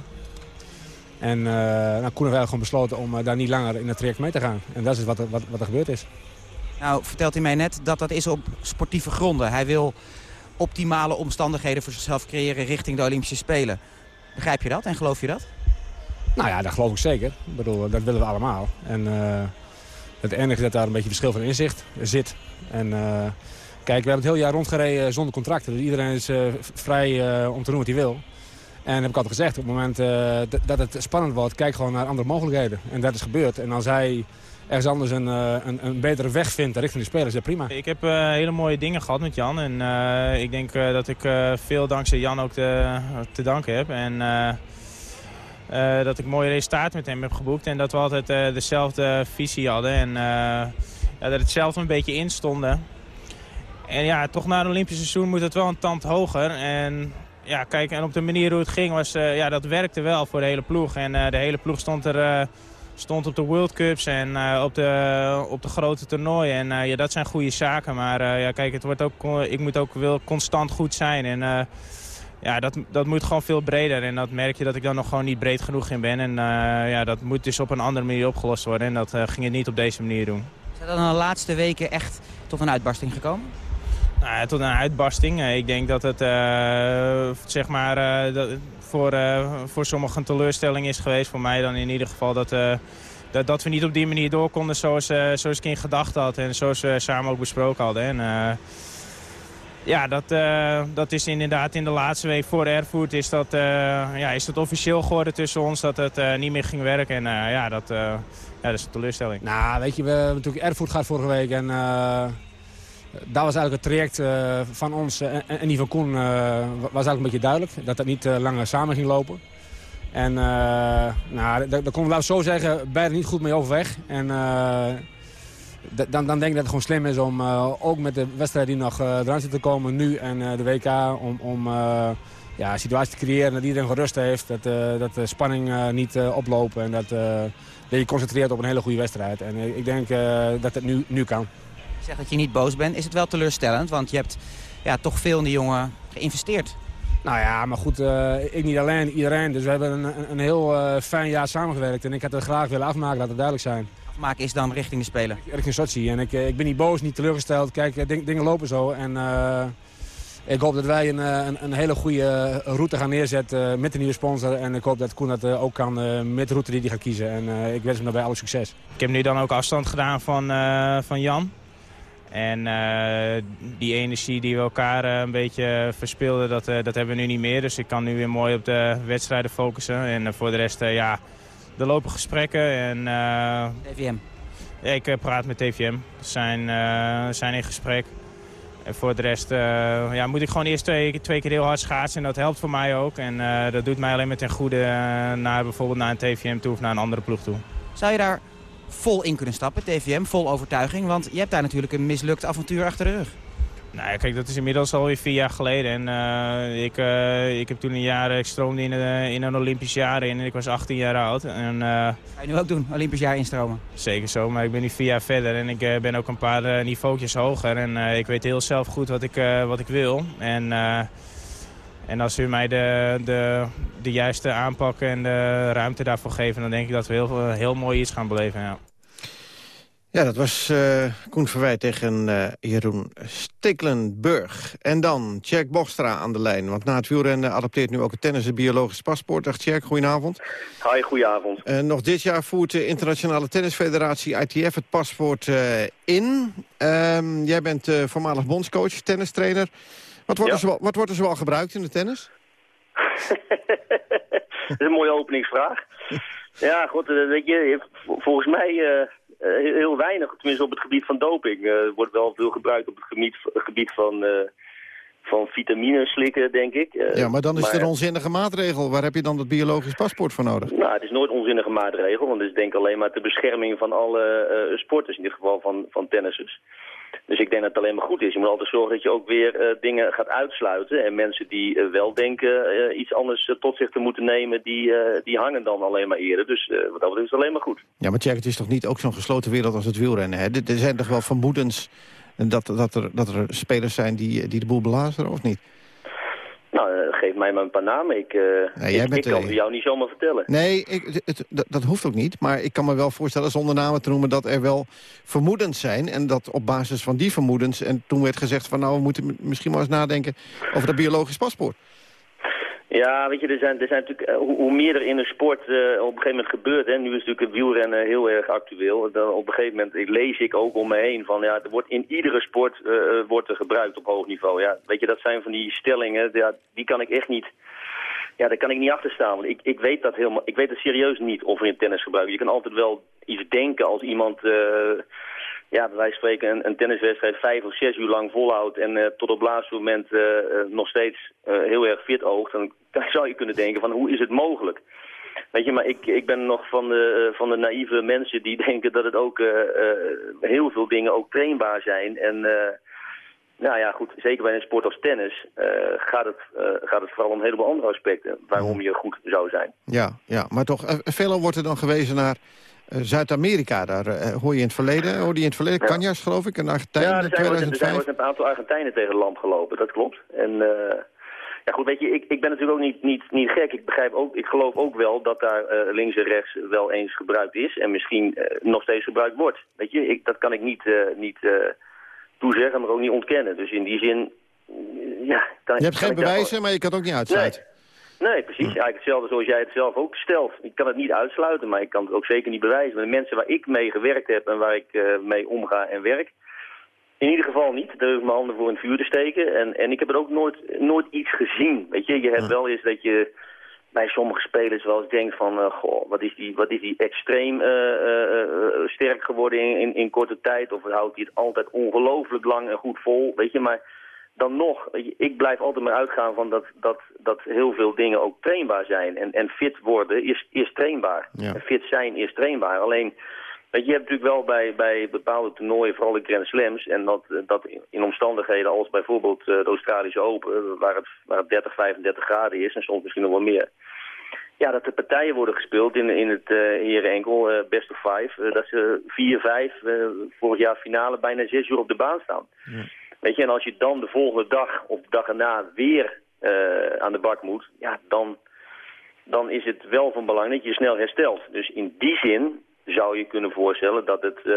En eh nou, Koen hebben gewoon besloten om eh, daar niet langer in het traject mee te gaan. En dat is wat, er- wat, wat er gebeurd is. Nou, vertelt hij mij net dat dat is op sportieve gronden. Hij wil optimale omstandigheden voor zichzelf creëren richting de Olympische Spelen. Begrijp je dat en geloof je dat? Nou ja, dat geloof ik zeker. Ik bedoel, dat willen we allemaal. En eh, het enige is dat daar een beetje verschil van inzicht zit. En kijk, we hebben het heel jaar rondgereden zonder contracten. Dus iedereen is vrij om te doen wat hij wil. En heb ik altijd gezegd, op het moment eh, dat- het spannend wordt, kijk gewoon naar andere mogelijkheden. En dat is gebeurd. En als hij ergens anders een, eh, een, een betere weg vindt richting de spelers, dat prima. Ik heb eh, hele mooie dingen gehad met Jan. En ik denk dat ik veel dankzij Jan ook te, te danken heb. En dat ik mooie resultaten met hem heb geboekt. En dat we altijd dezelfde visie hadden. En ja, dat hetzelfde een beetje in stonden. En ja, toch na een Olympisch seizoen moet het wel een tand hoger. En ja, kijk, en op de manier hoe het ging, was, eh, ja, dat werkte wel voor de hele ploeg. En eh, de hele ploeg stond er... eh, stond op de World Cups en op, de, op de grote toernooien. En ja, dat zijn goede zaken. Maar ja, kijk, het wordt ook, ik moet ook wel constant goed zijn. En ja, dat, dat moet gewoon veel breder. En dat merk je dat ik dan nog gewoon niet breed genoeg in ben. En ja, dat moet dus op een andere manier opgelost worden. En dat ging het niet op deze manier doen. Zijn er dan de laatste weken echt tot een uitbarsting gekomen? Nou, tot een uitbarsting. Eh, Ik denk dat het eh, zeg maar, eh, voor, voor sommigen een teleurstelling is geweest. Voor mij dan in ieder geval dat, dat, dat we niet op die manier door konden zoals, zoals ik in gedachten had. En zoals we samen ook besproken hadden. En, ja, dat, dat is inderdaad in de laatste week voor Erfurt is dat, ja, is dat officieel geworden tussen ons dat het niet meer ging werken. En ja, dat, ja, dat is een teleurstelling. Nou, weet je, we natuurlijk Erfurt gehad vorige week. En dat was eigenlijk het traject eh, van ons eh, en, en die van Koen eh, was eigenlijk een beetje duidelijk. Dat dat niet langer samen ging lopen. En nou, daar, konden we, laten we zo zeggen, beide niet goed mee overweg. En dan, dan denk ik dat het gewoon slim is om ook met de wedstrijd die nog eraan zit te komen, nu en de WK, om, om ja, een situatie te creëren dat iedereen gerust heeft. Dat, dat de spanning niet oplopen en dat, dat je concentreert op een hele goede wedstrijd. En ik denk dat het nu, nu kan. Je zegt dat je niet boos bent. Is het wel teleurstellend? Want je hebt ja, toch veel in die jongen geïnvesteerd. Nou ja, maar goed, eh, ik niet alleen, iedereen. Dus we hebben een, een, heel eh, fijn jaar samengewerkt. En ik had het graag willen afmaken, laat het duidelijk zijn. Afmaken is dan richting de Spelen? Richting Sochi. En ik, eh, ik ben niet boos, niet teleurgesteld. Kijk, ding- dingen lopen zo. En eh, ik hoop dat wij een, een, een hele goede route gaan neerzetten met de nieuwe sponsor. En ik hoop dat Koen dat ook kan eh, met de route die hij gaat kiezen. En eh, ik wens hem daarbij alle succes. Ik heb nu dan ook afstand gedaan van, eh, van Jan. En eh, die energie die we elkaar eh, een beetje verspeelden, dat, eh, dat hebben we nu niet meer. Dus ik kan nu weer mooi op de wedstrijden focussen. En voor de rest, ja, er lopen gesprekken. En, TVM? Ja, ik praat met TVM. We zijn, zijn in gesprek. En voor de rest ja, moet ik gewoon eerst twee, twee keer heel hard schaatsen. En dat helpt voor mij ook. En dat doet mij alleen maar ten goede naar bijvoorbeeld naar een TVM toe of naar een andere ploeg toe. Zou je daar vol in kunnen stappen, TVM, vol overtuiging? Want je hebt daar natuurlijk een mislukt avontuur achter de rug. Nou ja, kijk, dat is inmiddels alweer vier jaar geleden. En eh, ik, eh, ik heb toen een jaar, ik stroomde in, een- in een Olympisch jaar in en ik was 18 jaar oud. En, eh, Ga je nu ook doen, Olympisch jaar instromen? Zeker zo, maar ik ben nu vier jaar verder en ik eh, ben ook een paar niveautjes hoger. En eh, ik weet heel zelf goed wat ik, wat ik wil. En, en als u mij de, de, de juiste aanpak en de ruimte daarvoor geven... dan denk ik dat we heel, heel mooi iets gaan beleven, ja. Ja, dat was uh, Koen Verwijt tegen uh, Jeroen Stekelenburg. En dan Tjerk Bogstra aan de lijn. Want na het wielrennen adopteert nu ook het tennis een biologisch paspoort. Dag Tjerk, goedenavond. Hoi, goedenavond. Uh, nog dit jaar voert de Internationale Tennisfederatie ITF het paspoort in. Ehm, jij bent voormalig bondscoach, tennistrainer. Wat wordt, ja. er zoal, wat wordt er zoal gebruikt in de tennis? [laughs] dat is een mooie openingsvraag. ja, goed, weet je, volgens mij... Uh, heel weinig, tenminste op het gebied van doping. Er uh, wordt wel veel gebruikt op het gebied, gebied van, uh, van vitamine slikken, denk ik. ja, maar dan is maar, het een onzinnige maatregel. Waar heb je dan dat biologisch paspoort voor nodig? Nou, het is nooit een onzinnige maatregel, want het is denk ik alleen maar ter bescherming van alle sporters, in dit geval van, van tennissers. Dus ik denk dat het alleen maar goed is. Je moet altijd zorgen dat je ook weer uh, dingen gaat uitsluiten. En mensen die uh, wel denken uh, iets anders tot zich te moeten nemen, die, die hangen dan alleen maar eerder. Dus wat dat betreft is het alleen maar goed. Ja, maar Jack, het is toch niet ook zo'n gesloten wereld als het wielrennen? Hè? Er zijn toch wel vermoedens dat, dat, er, dat er spelers zijn die, die de boel belazeren, of niet? Nou, geef mij maar een paar namen. Ik, nee, ik, ik kan het jou niet zomaar vertellen. Nee, ik, het, dat hoeft ook niet. Maar ik kan me wel voorstellen, zonder namen te noemen... dat er wel vermoedens zijn. En dat op basis van die vermoedens... en toen werd gezegd van nou, we moeten misschien maar eens nadenken... over dat biologisch paspoort. Ja, weet je, er zijn, er zijn natuurlijk, uh, hoe, meer er in een sport uh, op een gegeven moment gebeurt, hè, nu is natuurlijk het wielrennen heel erg actueel, dan op een gegeven moment lees ik ook om me heen van, ja, er wordt in iedere sport uh, wordt er gebruikt op hoog niveau. Ja, weet je, dat zijn van die stellingen, die kan ik echt niet, ja, daar kan ik niet achter staan, want ik, ik weet dat helemaal, ik weet het serieus niet of er in tennis gebruikt. Je kan altijd wel iets denken als iemand ja, van spreken een, een tenniswedstrijd vijf of zes uur lang volhoudt en uh, tot op het laatste moment uh, uh, nog steeds heel erg fit oogt, dan, [laughs] dan, zou je kunnen denken van hoe is het mogelijk? Weet je, maar ik, ik ben nog van de, van de naïeve mensen die [laughs] denken dat het ook heel veel dingen ook trainbaar zijn. En nou ja, goed, zeker bij een sport als tennis gaat, het, gaat het vooral om een heleboel andere aspecten waarom je goed zou zijn. Ja, ja maar toch, veelal wordt er dan gewezen naar Zuid-Amerika, daar uh, hoor je in het verleden, hoorde je in het verleden, ja. Canjas geloof ik, een Argentijn ja, 2005. Ja, er zijn een aantal Argentijnen tegen lamp gelopen, dat klopt. En uh, ja goed, weet je, ik, ik ben natuurlijk ook niet, niet, niet gek. Ik begrijp ook, ik geloof ook wel dat daar links en rechts wel eens gebruikt is en misschien nog steeds gebruikt wordt. Weet je, ik, dat kan ik niet, niet toezeggen, maar ook niet ontkennen. Dus in die zin, ja... Kan, je hebt geen bewijzen, maar je kan het ook niet uitsluiten. Nee. Nee, precies. Eigenlijk hetzelfde zoals jij het zelf ook stelt. Ik kan het niet uitsluiten, maar ik kan het ook zeker niet bewijzen. Maar de mensen waar ik mee gewerkt heb en waar ik uh, mee omga en werk... In ieder geval niet. Daar mijn handen voor in het vuur te steken. En, en ik heb er ook nooit, nooit iets gezien. Weet je, je hebt wel eens dat je bij sommige spelers wel eens denkt van... Uh, goh, wat is die, wat is die extreem uh, uh, sterk geworden in, in, in korte tijd? Of houdt hij het altijd ongelooflijk lang en goed vol? Weet je, maar dan nog, ik blijf altijd maar uitgaan van dat, dat, dat heel veel dingen ook trainbaar zijn. En, en fit worden is, is trainbaar. Ja. En fit zijn is trainbaar. Alleen, weet je, je hebt natuurlijk wel bij, bij bepaalde toernooien, vooral de Grand Slams... en dat, dat in omstandigheden als bijvoorbeeld de Australische Open... waar het, waar het 30, 35 graden is en soms misschien nog wel meer... Ja, dat de partijen worden gespeeld in, in het uh, herenenkel, uh, best of five. Uh, dat ze vier, vijf, vorig jaar finale, bijna zes uur op de baan staan. Ja. Weet je, en als je dan de volgende dag of de dag erna weer uh, aan de bak moet, ja, dan, dan is het wel van belang dat je snel herstelt. Dus in die zin zou je kunnen voorstellen dat het uh,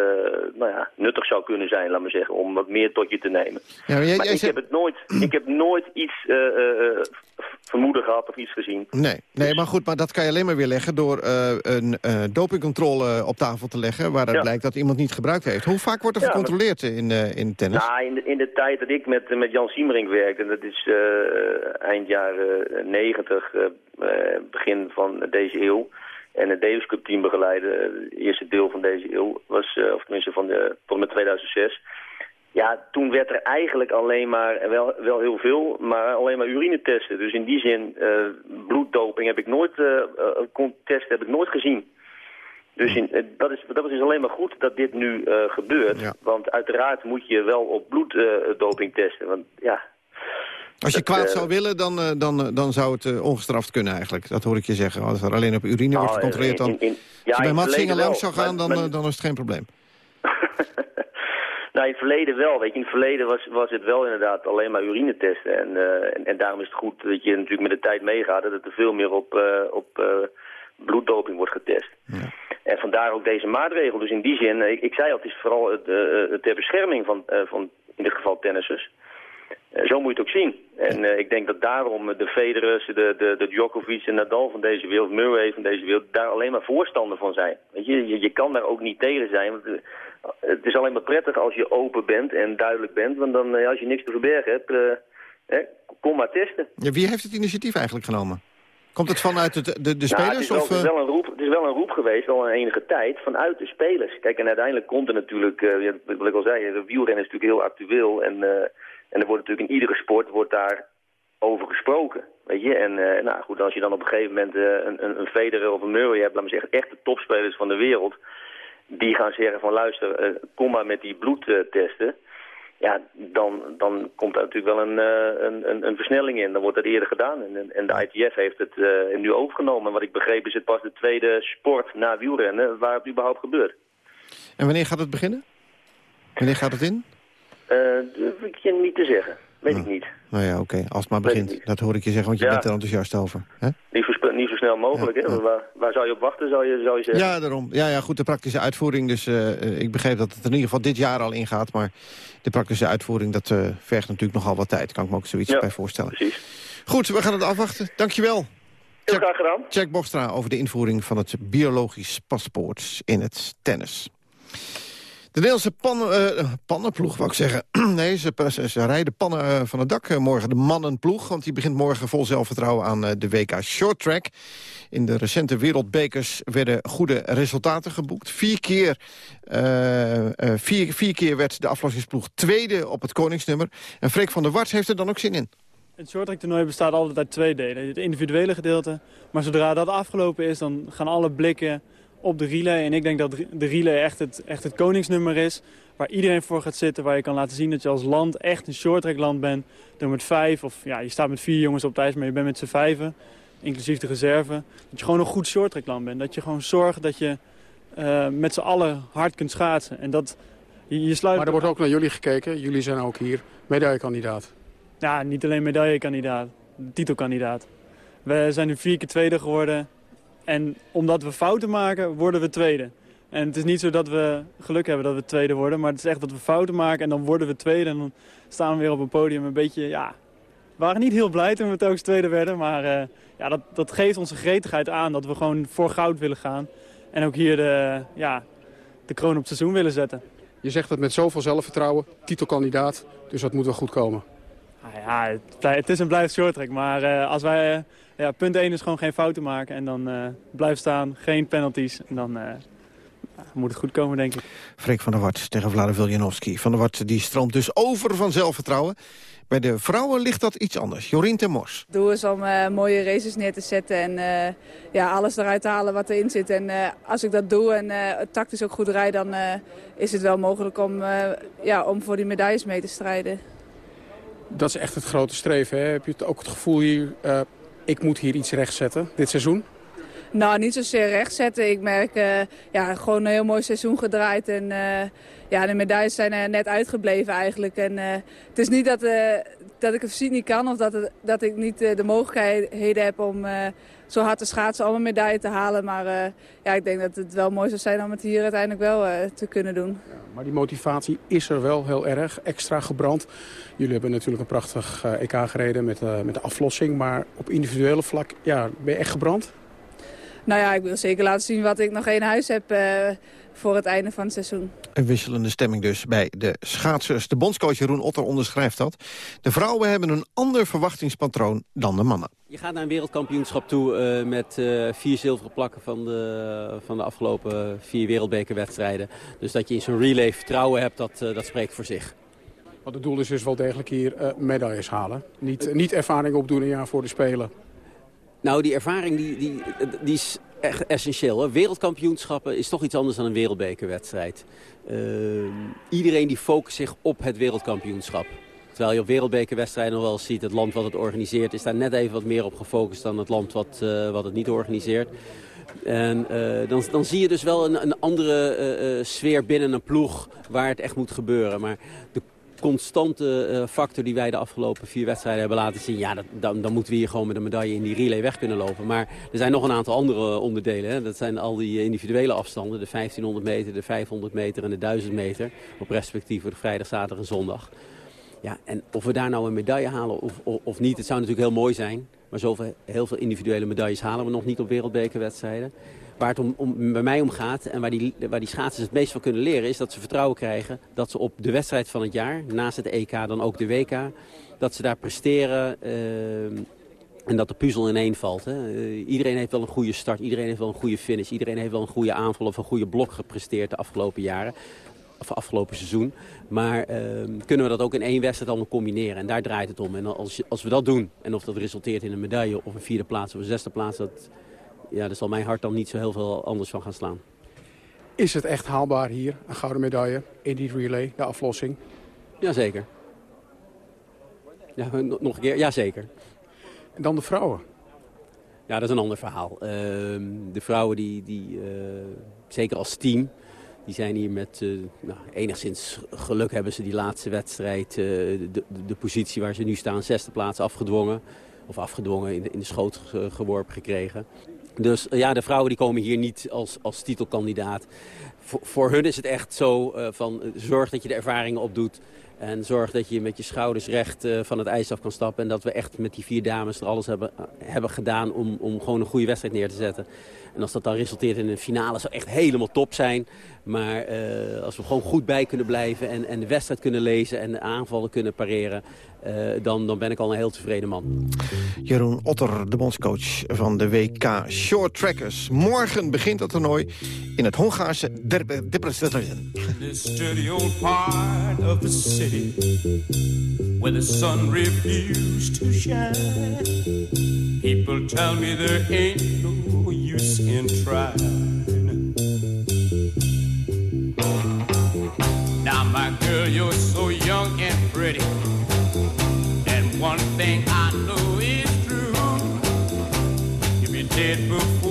nou ja, nuttig zou kunnen zijn, laat maar zeggen, om wat meer tot je te nemen. Ja, maar jij, maar jij ik, zegt... heb het nooit, ik heb nooit iets uh, vermoeden gehad of iets gezien. Nee, nee, maar goed, maar dat kan je alleen maar weer leggen... door eh, een eh, dopingcontrole op tafel te leggen... waaruit Ja. blijkt dat iemand niet gebruikt heeft. Hoe vaak wordt er Ja, maar- gecontroleerd in, eh, in tennis? Nou, in de, in de tijd dat ik met, met Jan Siemering werkte, en dat is eh, eind jaren negentig, begin van deze eeuw, en het Davis Cup team begeleide, eh, het eerste deel van deze eeuw, was, eh, of tenminste van de, tot en met 2006. Ja, toen werd er eigenlijk alleen maar, en wel, wel heel veel, maar alleen maar urinetesten. Dus in die zin, eh, bloeddoping heb ik nooit, eh eh, kon- testen heb ik nooit gezien. Dus in, eh, dat, is, dat is dus alleen maar goed dat dit nu eh, gebeurt. Want uiteraard moet je wel op bloeddoping testen. Want ja, Als je dat, kwaad eh, zou willen, dan, eh, dan, eh, dan zou het ongestraft kunnen eigenlijk. Dat hoor ik je zeggen. Als er alleen op urine wordt Nou, gecontroleerd, dan... in- in- ja, als je bij Matsingen verleden langs zou gaan, dan, dan is het geen probleem. [laughs] Nou, in het verleden wel. Weet je. In het verleden was, was het wel inderdaad alleen maar urinetesten. En, en, en daarom is het goed dat je natuurlijk met de tijd meegaat... dat het er veel meer op, op bloeddoping wordt getest. En vandaar ook deze maatregel. Dus in die zin, ik, ik zei al, het is vooral het, ter bescherming van, van in dit geval tennissers. Eh, zo moet je het ook zien. En eh, ik denk dat daarom de Federers, de, de, de Djokovic en Nadal van deze wereld, Murray van deze wereld, daar alleen maar voorstander van zijn. Weet je, je, je kan daar ook niet tegen zijn. Want, eh, het is alleen maar prettig als je open bent en duidelijk bent. Want dan, als je niks te verbergen hebt, hè, kom maar testen. Ja, wie heeft het initiatief eigenlijk genomen? Komt het vanuit het, de, de Nou, spelers? het, is wel, of, het, is wel een roep, het is wel een roep geweest, al een enige tijd, vanuit de spelers. Kijk, en uiteindelijk komt er natuurlijk, wat ik al zei, de wielrennen is natuurlijk heel actueel. En, en er wordt natuurlijk in iedere sport wordt daar over gesproken. Weet je, en eh, nou goed, als je dan op een gegeven moment eh, een, een, een Federer of een Murray hebt, laat me zeggen, echte topspelers van de wereld, die gaan zeggen van luister, eh, kom maar met die bloedtesten. Ja, dan, dan komt er natuurlijk wel een, een, een, een versnelling in. Dan wordt dat eerder gedaan. En, en- de ITF heeft het nu overgenomen. En wat ik begreep is het pas de tweede sport na wielrennen waar het überhaupt gebeurt. En wanneer gaat het beginnen? Wanneer gaat het in? Eh durf ik je niet te zeggen. Weet ik niet. Nou ja, oké, als het maar begint. Dat hoor ik je zeggen, want je Ja. bent er enthousiast over. Hè? Niet zo, niet zo snel mogelijk. hè? Waar, waar zou je op wachten, zou je, zou je zeggen? Ja, daarom. Ja, ja, goed, de praktische uitvoering. Dus eh, eh, ik begreep dat het in ieder geval dit jaar al ingaat. Maar de praktische uitvoering, dat eh, vergt natuurlijk nogal wat tijd. Kan ik me ook zoiets Ja, bij voorstellen. Precies. Goed, we gaan het afwachten. Dankjewel. Heel graag gedaan. Jack Bogstra over de invoering van het biologisch paspoort in het tennis. De Nederlandse pannen, eh, pannenploeg, wou ik zeggen. [clears throat] nee, ze, ze, rijden pannen eh, van het dak eh, morgen. De mannenploeg, want die begint morgen vol zelfvertrouwen aan de WK Short Track. In de recente wereldbekers werden goede resultaten geboekt. Vier keer, vier, vier keer werd de aflossingsploeg tweede op het koningsnummer. En Freek van der Warts heeft er dan ook zin in. Het shorttrack toernooi bestaat altijd uit twee delen. Het individuele gedeelte. Maar zodra dat afgelopen is, dan gaan alle blikken op de relay. En ik denk dat de relay echt het, echt het koningsnummer is. Waar iedereen voor gaat zitten. Waar je kan laten zien dat je als land echt een shorttrack land bent. Door met vijf, of ja, je staat met vier jongens op het ijs, maar je bent met z'n vijven. Inclusief de reserve. Dat je gewoon een goed shorttrack land bent. Dat je gewoon zorgt dat je eh, met z'n allen hard kunt schaatsen. En dat, je, je sluit Maar er wordt ook naar jullie gekeken. Jullie zijn ook hier medaillekandidaat. Ja, niet alleen medaillekandidaat, titelkandidaat. We zijn nu vier keer tweede geworden. En omdat we fouten maken, worden we tweede. En het is niet zo dat we geluk hebben dat we tweede worden. Maar het is echt dat we fouten maken en dan worden we tweede. En dan staan we weer op een podium een beetje, ja... We waren niet heel blij toen we telkens tweede werden. Maar eh, ja, dat, dat geeft onze gretigheid aan dat we gewoon voor goud willen gaan. En ook hier de, ja, de kroon op het seizoen willen zetten. Je zegt het met zoveel zelfvertrouwen. Titelkandidaat. Dus dat moet wel goed komen. Nou ja, het, is een blijft shorttrack. Maar eh, als wij... ja, punt 1 is gewoon geen fouten maken. En dan eh blijf staan, geen penalties. En dan eh, moet het goed komen, denk ik. Freek van der Wart tegen Vladimir. Van der Wart die stroomt dus over van zelfvertrouwen. Bij de vrouwen ligt dat iets anders. Jorien ten Mos. doel is om eh, mooie races neer te zetten en eh, ja, alles eruit te halen wat erin zit. En eh, als ik dat doe en eh, het tactisch ook goed rijd, dan eh, is het wel mogelijk om, eh, ja, om voor die medailles mee te strijden. Dat is echt het grote streven. Hè? Heb je het ook het gevoel hier... eh, ik moet hier iets rechtzetten dit seizoen? Nou, niet zozeer rechtzetten. Ik merk eh, ja, gewoon een heel mooi seizoen gedraaid. En eh, ja, de medailles zijn er net uitgebleven eigenlijk. En eh, het is niet dat, eh, dat ik het fysiek niet kan of dat, dat ik niet eh, de mogelijkheden heb om, eh, zo hard te schaatsen om een medaille te halen. Maar eh, ja, ik denk dat het wel mooi zou zijn om het hier uiteindelijk wel eh, te kunnen doen. Maar die motivatie is er wel heel erg, extra gebrand. Jullie hebben natuurlijk een prachtig eh, EK gereden met, met de aflossing. Maar op individuele vlak, ja, ben je echt gebrand? Nou ja, ik wil zeker laten zien wat ik nog in huis heb eh, voor het einde van het seizoen. Een wisselende stemming dus bij de schaatsers. De bondscoach Jeroen Otter onderschrijft dat. De vrouwen hebben een ander verwachtingspatroon dan de mannen. Je gaat naar een wereldkampioenschap toe eh, met eh, vier zilveren plakken van de, van de afgelopen vier wereldbekerwedstrijden. Dus dat je in zo'n relay vertrouwen hebt, dat, eh, dat spreekt voor zich. Want het doel is dus wel degelijk hier eh, medailles halen. Niet, niet ervaring opdoen een jaar voor de Spelen. Nou, die ervaring die, die, die is echt essentieel. Hè. Wereldkampioenschappen is toch iets anders dan een wereldbekerwedstrijd. Uh, iedereen die focust zich op het wereldkampioenschap. Terwijl je op wereldbekerwedstrijden nog wel ziet... het land wat het organiseert is daar net even wat meer op gefocust... dan het land wat, uh, wat het niet organiseert. En uh, dan, dan zie je dus wel een, een andere uh, sfeer binnen een ploeg... waar het echt moet gebeuren. Maar de constante uh, factor die wij de afgelopen vier wedstrijden hebben laten zien... ja, dat, dan, dan moeten we hier gewoon met een medaille in die relay weg kunnen lopen. Maar er zijn nog een aantal andere onderdelen. Hè. Dat zijn al die individuele afstanden. De 1500 meter, de 500 meter en de 1000 meter. Op respectieve de vrijdag, zaterdag en zondag. Ja, en of we daar nou een medaille halen of, of, of niet, het zou natuurlijk heel mooi zijn. Maar zoveel, heel veel individuele medailles halen we nog niet op wereldbekerwedstrijden. Waar het om, om, bij mij om gaat en waar die, waar die schaatsers het meest van kunnen leren... is dat ze vertrouwen krijgen dat ze op de wedstrijd van het jaar... naast het EK dan ook de WK, dat ze daar presteren... Uh, en dat de puzzel ineen valt. Hè. Uh, iedereen heeft wel een goede start, iedereen heeft wel een goede finish... iedereen heeft wel een goede aanval of een goede blok gepresteerd de afgelopen jaren of afgelopen seizoen. Maar uh, kunnen we dat ook in één wedstrijd allemaal combineren? En daar draait het om. En als, als we dat doen, en of dat resulteert in een medaille of een vierde plaats of een zesde plaats... Dat, ja, daar zal mijn hart dan niet zo heel veel anders van gaan slaan. Is het echt haalbaar hier, een gouden medaille in die relay, de aflossing? Jazeker. Ja, nog een keer, jazeker. En dan de vrouwen? Ja, dat is een ander verhaal. Uh, de vrouwen, die, die uh, zeker als team... Die zijn hier met uh, nou, enigszins geluk hebben ze die laatste wedstrijd, de, de, de, positie waar ze nu staan, zesde plaats afgedwongen. Of afgedwongen, in de, in de schoot ge, geworpen gekregen. Dus uh, ja, de vrouwen die komen hier niet als, als titelkandidaat. Voor, voor hun is het echt zo van zorg dat je de ervaringen opdoet. En zorg dat je met je schouders recht van het ijs af kan stappen. En dat we echt met die vier dames er alles hebben, hebben gedaan om, om gewoon een goede wedstrijd neer te zetten. En als dat dan resulteert in een finale zou echt helemaal top zijn. Maar als we gewoon goed bij kunnen blijven en, en de wedstrijd kunnen lezen en de aanvallen kunnen pareren... dan, dan ben ik al een heel tevreden man. Jeroen Otter, de bondscoach van de WK Short Trackers. Morgen begint het toernooi in het Hongaarse Debrecen. Where the sun refused to shine People tell me there ain't no use in trying Now my girl, you're so young and pretty one thing I know is true. You'll be dead before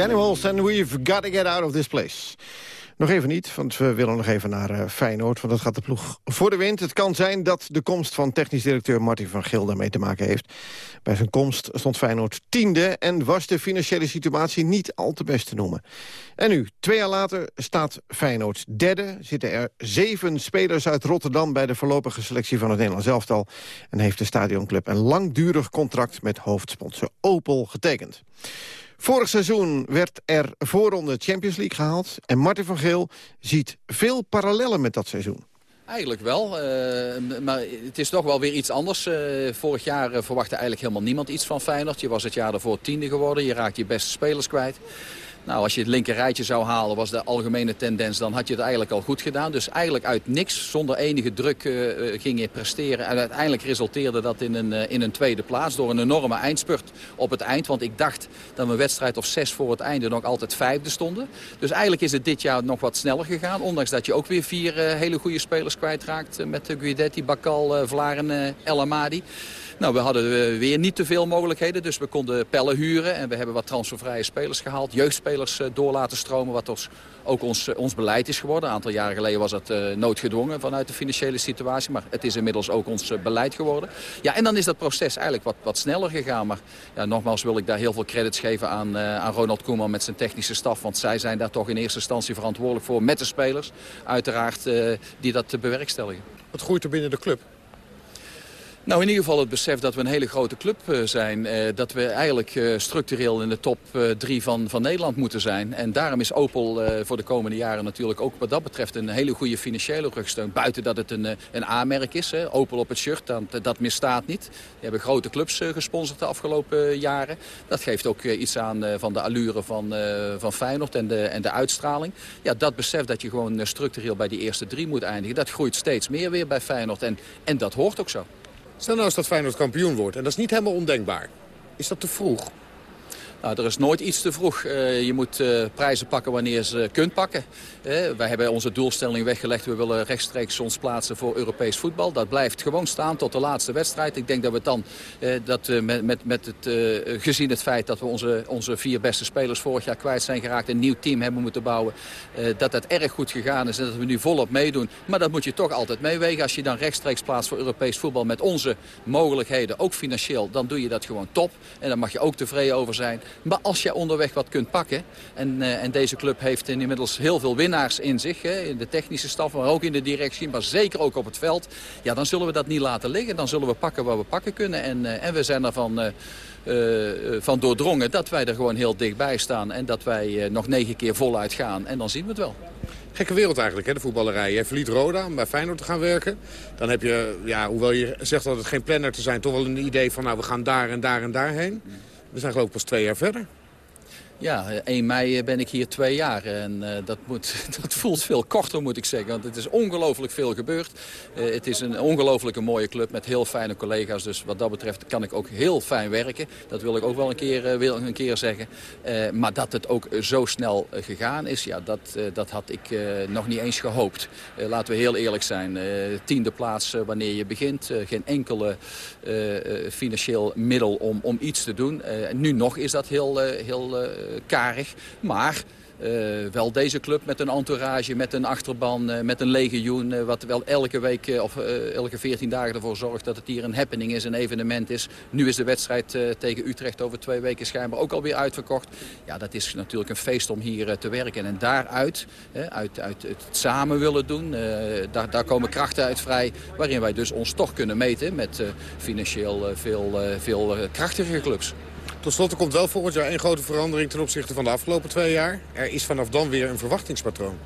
The Animals and we've got to get out of this place. Nog even niet, want we willen nog even naar uh, Feyenoord... want dat gaat de ploeg voor de wind. Het kan zijn dat de komst van technisch directeur Martin van Gil daarmee te maken heeft. Bij zijn komst stond Feyenoord tiende... en was de financiële situatie niet al te best te noemen. En nu, twee jaar later, staat Feyenoord derde. Zitten er zeven spelers uit Rotterdam... bij de voorlopige selectie van het Nederlands elftal... en heeft de stadionclub een langdurig contract... met hoofdsponsor Opel getekend. Vorig seizoen werd er voorronde Champions League gehaald... en Martin van Geel ziet veel parallellen met dat seizoen. Eigenlijk wel, uh, maar het is toch wel weer iets anders. Uh, vorig jaar uh, verwachtte eigenlijk helemaal niemand iets van Feyenoord. Je was het jaar daarvoor tiende geworden, je raakt je beste spelers kwijt. Nou, als je het linker rijtje zou halen, was de algemene tendens, dan had je het eigenlijk al goed gedaan. Dus eigenlijk uit niks, zonder enige druk, uh, ging je presteren. En uiteindelijk resulteerde dat in een, uh, in een tweede plaats door een enorme eindspurt op het eind. Want ik dacht dat we wedstrijd of zes voor het einde nog altijd vijfde stonden. Dus eigenlijk is het dit jaar nog wat sneller gegaan. Ondanks dat je ook weer vier hele goede spelers kwijtraakt. met Guidetti, Bakal, Vlaar en El Amadi. Nou, we hadden weer niet te veel mogelijkheden, dus we konden pellen huren. En we hebben wat transfervrije spelers gehaald. Jeugdspelers door laten stromen, wat ons, ook ons, ons beleid is geworden. Een aantal jaren geleden was uh, noodgedwongen vanuit de financiële situatie. Maar het is inmiddels ook ons beleid geworden. Ja, en dan is dat proces eigenlijk wat, wat sneller gegaan. Maar ja, nogmaals wil ik daar heel veel credits geven aan, aan Ronald Koeman met zijn technische staf. Want zij zijn daar toch in eerste instantie verantwoordelijk voor met de spelers. Uiteraard die dat te bewerkstelligen. Wat groeit er binnen de club? Nou, in ieder geval het besef dat we een hele grote club uh, zijn. Uh, dat we eigenlijk uh, structureel in de top drie van, van Nederland moeten zijn. En daarom is Opel voor de komende jaren natuurlijk ook wat dat betreft een hele goede financiële rugsteun. Buiten dat het een, een A-merk is. Hè. Opel op het shirt, dat, dat misstaat niet. Die hebben grote clubs gesponsord de afgelopen jaren. Dat geeft ook iets aan van de allure van, van Feyenoord en de, en de uitstraling. Ja, dat besef dat je gewoon structureel bij die eerste drie moet eindigen. Dat groeit steeds meer weer bij Feyenoord. En, en dat hoort ook zo. Stel nou eens dat Feyenoord kampioen wordt. En dat is niet helemaal ondenkbaar. Is dat te vroeg? Nou, er is nooit iets te vroeg. Uh, je moet uh, prijzen pakken wanneer je ze kunt pakken. Uh, wij hebben onze doelstelling weggelegd. We willen rechtstreeks ons plaatsen voor Europees voetbal. Dat blijft gewoon staan tot de laatste wedstrijd. Ik denk dat we het dan, dat, met, met, met het, gezien het feit dat we onze, onze vier beste spelers vorig jaar kwijt zijn geraakt... een nieuw team hebben moeten bouwen, dat dat erg goed gegaan is en dat we nu volop meedoen. Maar dat moet je toch altijd meewegen. Als je dan rechtstreeks plaatst voor Europees voetbal met onze mogelijkheden, ook financieel... dan doe je dat gewoon top. En daar mag je ook tevreden over zijn. Maar als je onderweg wat kunt pakken... en, uh, en deze club heeft inmiddels heel veel winnaars in zich... Hè, in de technische staf, maar ook in de directie... maar zeker ook op het veld... ja, dan zullen we dat niet laten liggen. Dan zullen we pakken wat we pakken kunnen. En, uh, en we zijn ervan... Uh, van doordrongen dat wij er gewoon heel dichtbij staan... en dat wij nog negen keer voluit gaan. En dan zien we het wel. Gekke wereld eigenlijk, hè, de voetballerij. Je verliet Roda om bij Feyenoord te gaan werken. Dan heb je, ja, hoewel je zegt dat het geen planner te zijn... toch wel een idee van, nou, we gaan daar en daar en daarheen. We zijn geloof ik pas twee jaar verder. Ja, 1 mei ben ik hier twee jaar en uh, dat, moet, [laughs] dat voelt veel korter moet ik zeggen. Want het is ongelooflijk veel gebeurd. Het is een ongelooflijke mooie club met heel fijne collega's. Dus wat dat betreft kan ik ook heel fijn werken. Dat wil ik ook wel een keer, wil een keer zeggen. maar dat het ook zo snel gegaan is, ja, dat, dat had ik nog niet eens gehoopt. laten we heel eerlijk zijn. tiende plaats wanneer je begint. geen enkele financieel middel om, om iets te doen. nu nog is dat heel... heel karig. Maar uh, wel deze club met een entourage, met een achterban, uh, met een legioen... Wat wel elke week of elke 14 dagen ervoor zorgt dat het hier een happening is, een evenement is. Nu is de wedstrijd tegen Utrecht over twee weken schijnbaar ook alweer uitverkocht. Ja, dat is natuurlijk een feest om hier te werken. En daaruit, uit, uit het samen willen doen, daar, daar, komen krachten uit vrij... waarin wij dus ons toch kunnen meten met financieel veel, veel krachtige clubs. Tot slot, komt wel volgend jaar één grote verandering ten opzichte van de afgelopen twee jaar. Er is vanaf dan weer een verwachtingspatroon.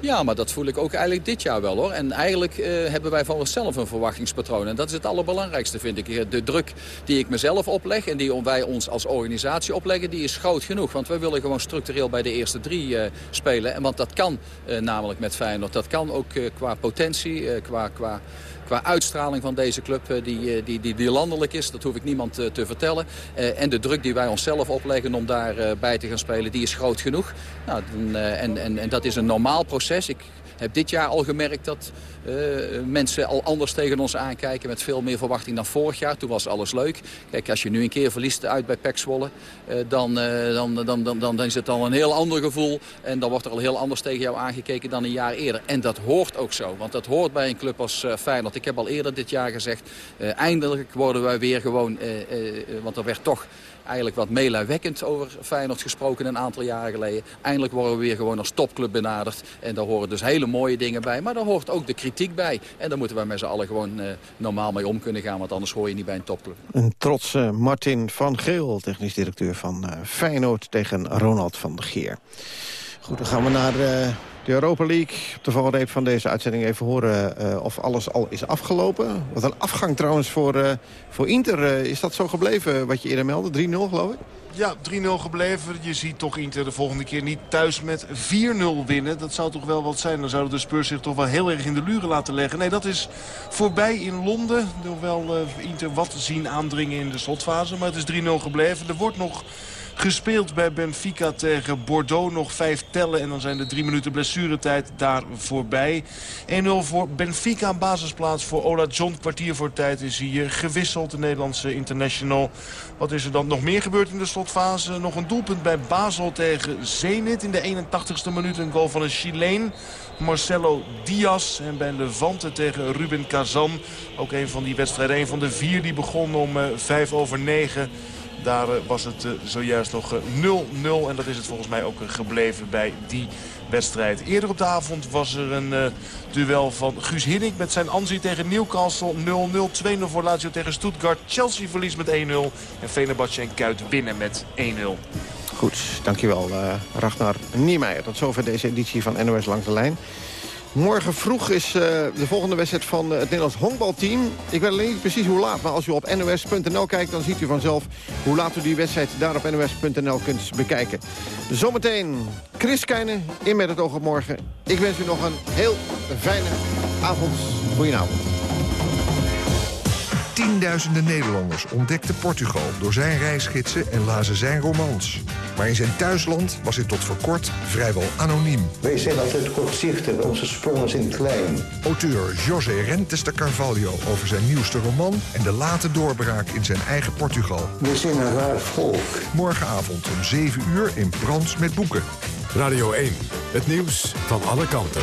Ja, maar dat voel ik ook eigenlijk dit jaar wel hoor. En eigenlijk uh, hebben wij van onszelf een verwachtingspatroon. En dat is het allerbelangrijkste vind ik. De druk die ik mezelf opleg en die wij ons als organisatie opleggen, die is groot genoeg. Want wij willen gewoon structureel bij de eerste drie uh, spelen. En want dat kan uh, namelijk met Feyenoord. Dat kan ook qua potentie, qua... qua qua uitstraling van deze club die, die, die, die landelijk is. Dat hoef ik niemand te vertellen. En de druk die wij onszelf opleggen om daarbij bij te gaan spelen, die is groot genoeg. Nou, en, en, en dat is een normaal proces. Ik heb dit jaar al gemerkt dat eh, mensen al anders tegen ons aankijken... met veel meer verwachting dan vorig jaar. Toen was alles leuk. Kijk, als je nu een keer verliest uit bij Pek Zwolle... eh, dan, eh, dan, dan, dan, dan, dan is het al een heel ander gevoel. En dan wordt er al heel anders tegen jou aangekeken dan een jaar eerder. En dat hoort ook zo, want dat hoort bij een club als Feyenoord. Ik heb al eerder dit jaar gezegd, eindelijk worden wij weer gewoon... want er werd toch eigenlijk wat meelijwekkend over Feyenoord gesproken een aantal jaren geleden. Eindelijk worden we weer gewoon als topclub benaderd. En daar horen dus hele mooie dingen bij. Maar daar hoort ook de kritiek bij. En daar moeten wij met z'n allen gewoon eh, normaal mee om kunnen gaan. Want anders hoor je niet bij een topclub. Een trotse Martin van Geel, technisch directeur van eh, Feyenoord... tegen Ronald van der Geer. Goed, dan gaan we naar eh, de Europa League. Op de valreep van deze uitzending even horen eh, of alles al is afgelopen. Wat een afgang trouwens voor, eh, voor Inter. Eh, is dat zo gebleven wat je eerder meldde? 3-0 geloof ik? Ja, 3-0 gebleven. Je ziet toch Inter de volgende keer niet thuis met 4-0 winnen. Dat zou toch wel wat zijn. Dan zouden de Spurs zich toch wel heel erg in de luren laten leggen. Nee, dat is voorbij in Londen. Hoewel Inter wat zien aandringen in de slotfase. Maar het is 3-0 gebleven. Er wordt nog gespeeld bij Benfica tegen Bordeaux. Nog vijf tellen en dan zijn de drie minuten blessuretijd daar voorbij. 1-0 voor Benfica, basisplaats voor Ola John. Kwartier voor tijd is hier gewisseld, de Nederlandse international. Wat is er dan nog meer gebeurd in de slotfase? Nog een doelpunt bij Basel tegen Zenit in de 81ste minuut. Een goal van een Chileen. Marcelo Diaz. En bij Levante tegen Ruben Kazan. Ook een van die wedstrijden. Een van de vier die begon om uh, vijf over negen. Daar uh, was het uh, zojuist nog 0-0. en dat is het volgens mij ook gebleven bij die wedstrijd. Eerder op de avond was er een uh, duel van Guus Hiddink met zijn Anzi tegen Newcastle 0-0. 2-0 voor Lazio tegen Stuttgart. Chelsea verliest met 1-0. En Fenerbahce en Kuit winnen met 1-0. Goed, dankjewel uh, Ragnar Niemeyer. Tot zover deze editie van NOS Langs de Lijn. Morgen vroeg is uh, de volgende wedstrijd van het Nederlands honkbalteam. Ik weet alleen niet precies hoe laat, maar als u op nos.nl kijkt... dan ziet u vanzelf hoe laat u die wedstrijd daar op nos.nl kunt bekijken. Zometeen Chris Keijnen in Met het oog op morgen. Ik wens u nog een heel fijne avond. Goedenavond. Tienduizenden Nederlanders ontdekten Portugal door zijn reisgidsen en lazen zijn romans. Maar in zijn thuisland was hij tot voor kort vrijwel anoniem. Wij zijn altijd kortzichtig, onze sprongen zijn klein. Auteur José Rentes de Carvalho over zijn nieuwste roman... en de late doorbraak in zijn eigen Portugal. We zijn een raar volk. Morgenavond om 7 uur in Brands met Boeken. Radio 1, het nieuws van alle kanten.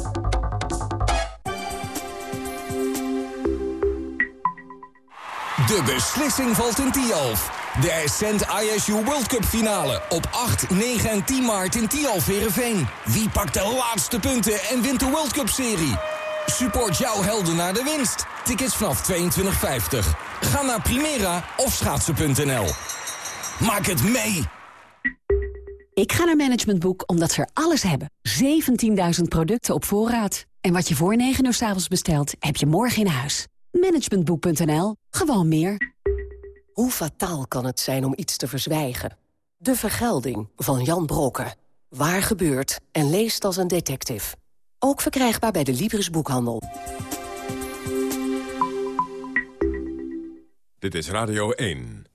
De beslissing valt in Tialf. De Ascent ISU World Cup finale op 8, 9 en 10 maart in Tialf Verenveen. Wie pakt de laatste punten en wint de World Cup serie? Support jouw helden naar de winst. Tickets vanaf 22,50. Ga naar Primera of schaatsen.nl. Maak het mee! Ik ga naar Management Boek omdat ze er alles hebben. 17.000 producten op voorraad. En wat je voor 9 uur s avonds bestelt, heb je morgen in huis. Managementboek.nl. Gewoon meer. Hoe fataal kan het zijn om iets te verzwijgen? De Vergelding van Jan Brokken. Waar gebeurt en leest als een detective. Ook verkrijgbaar bij de Libris Boekhandel. Dit is Radio 1.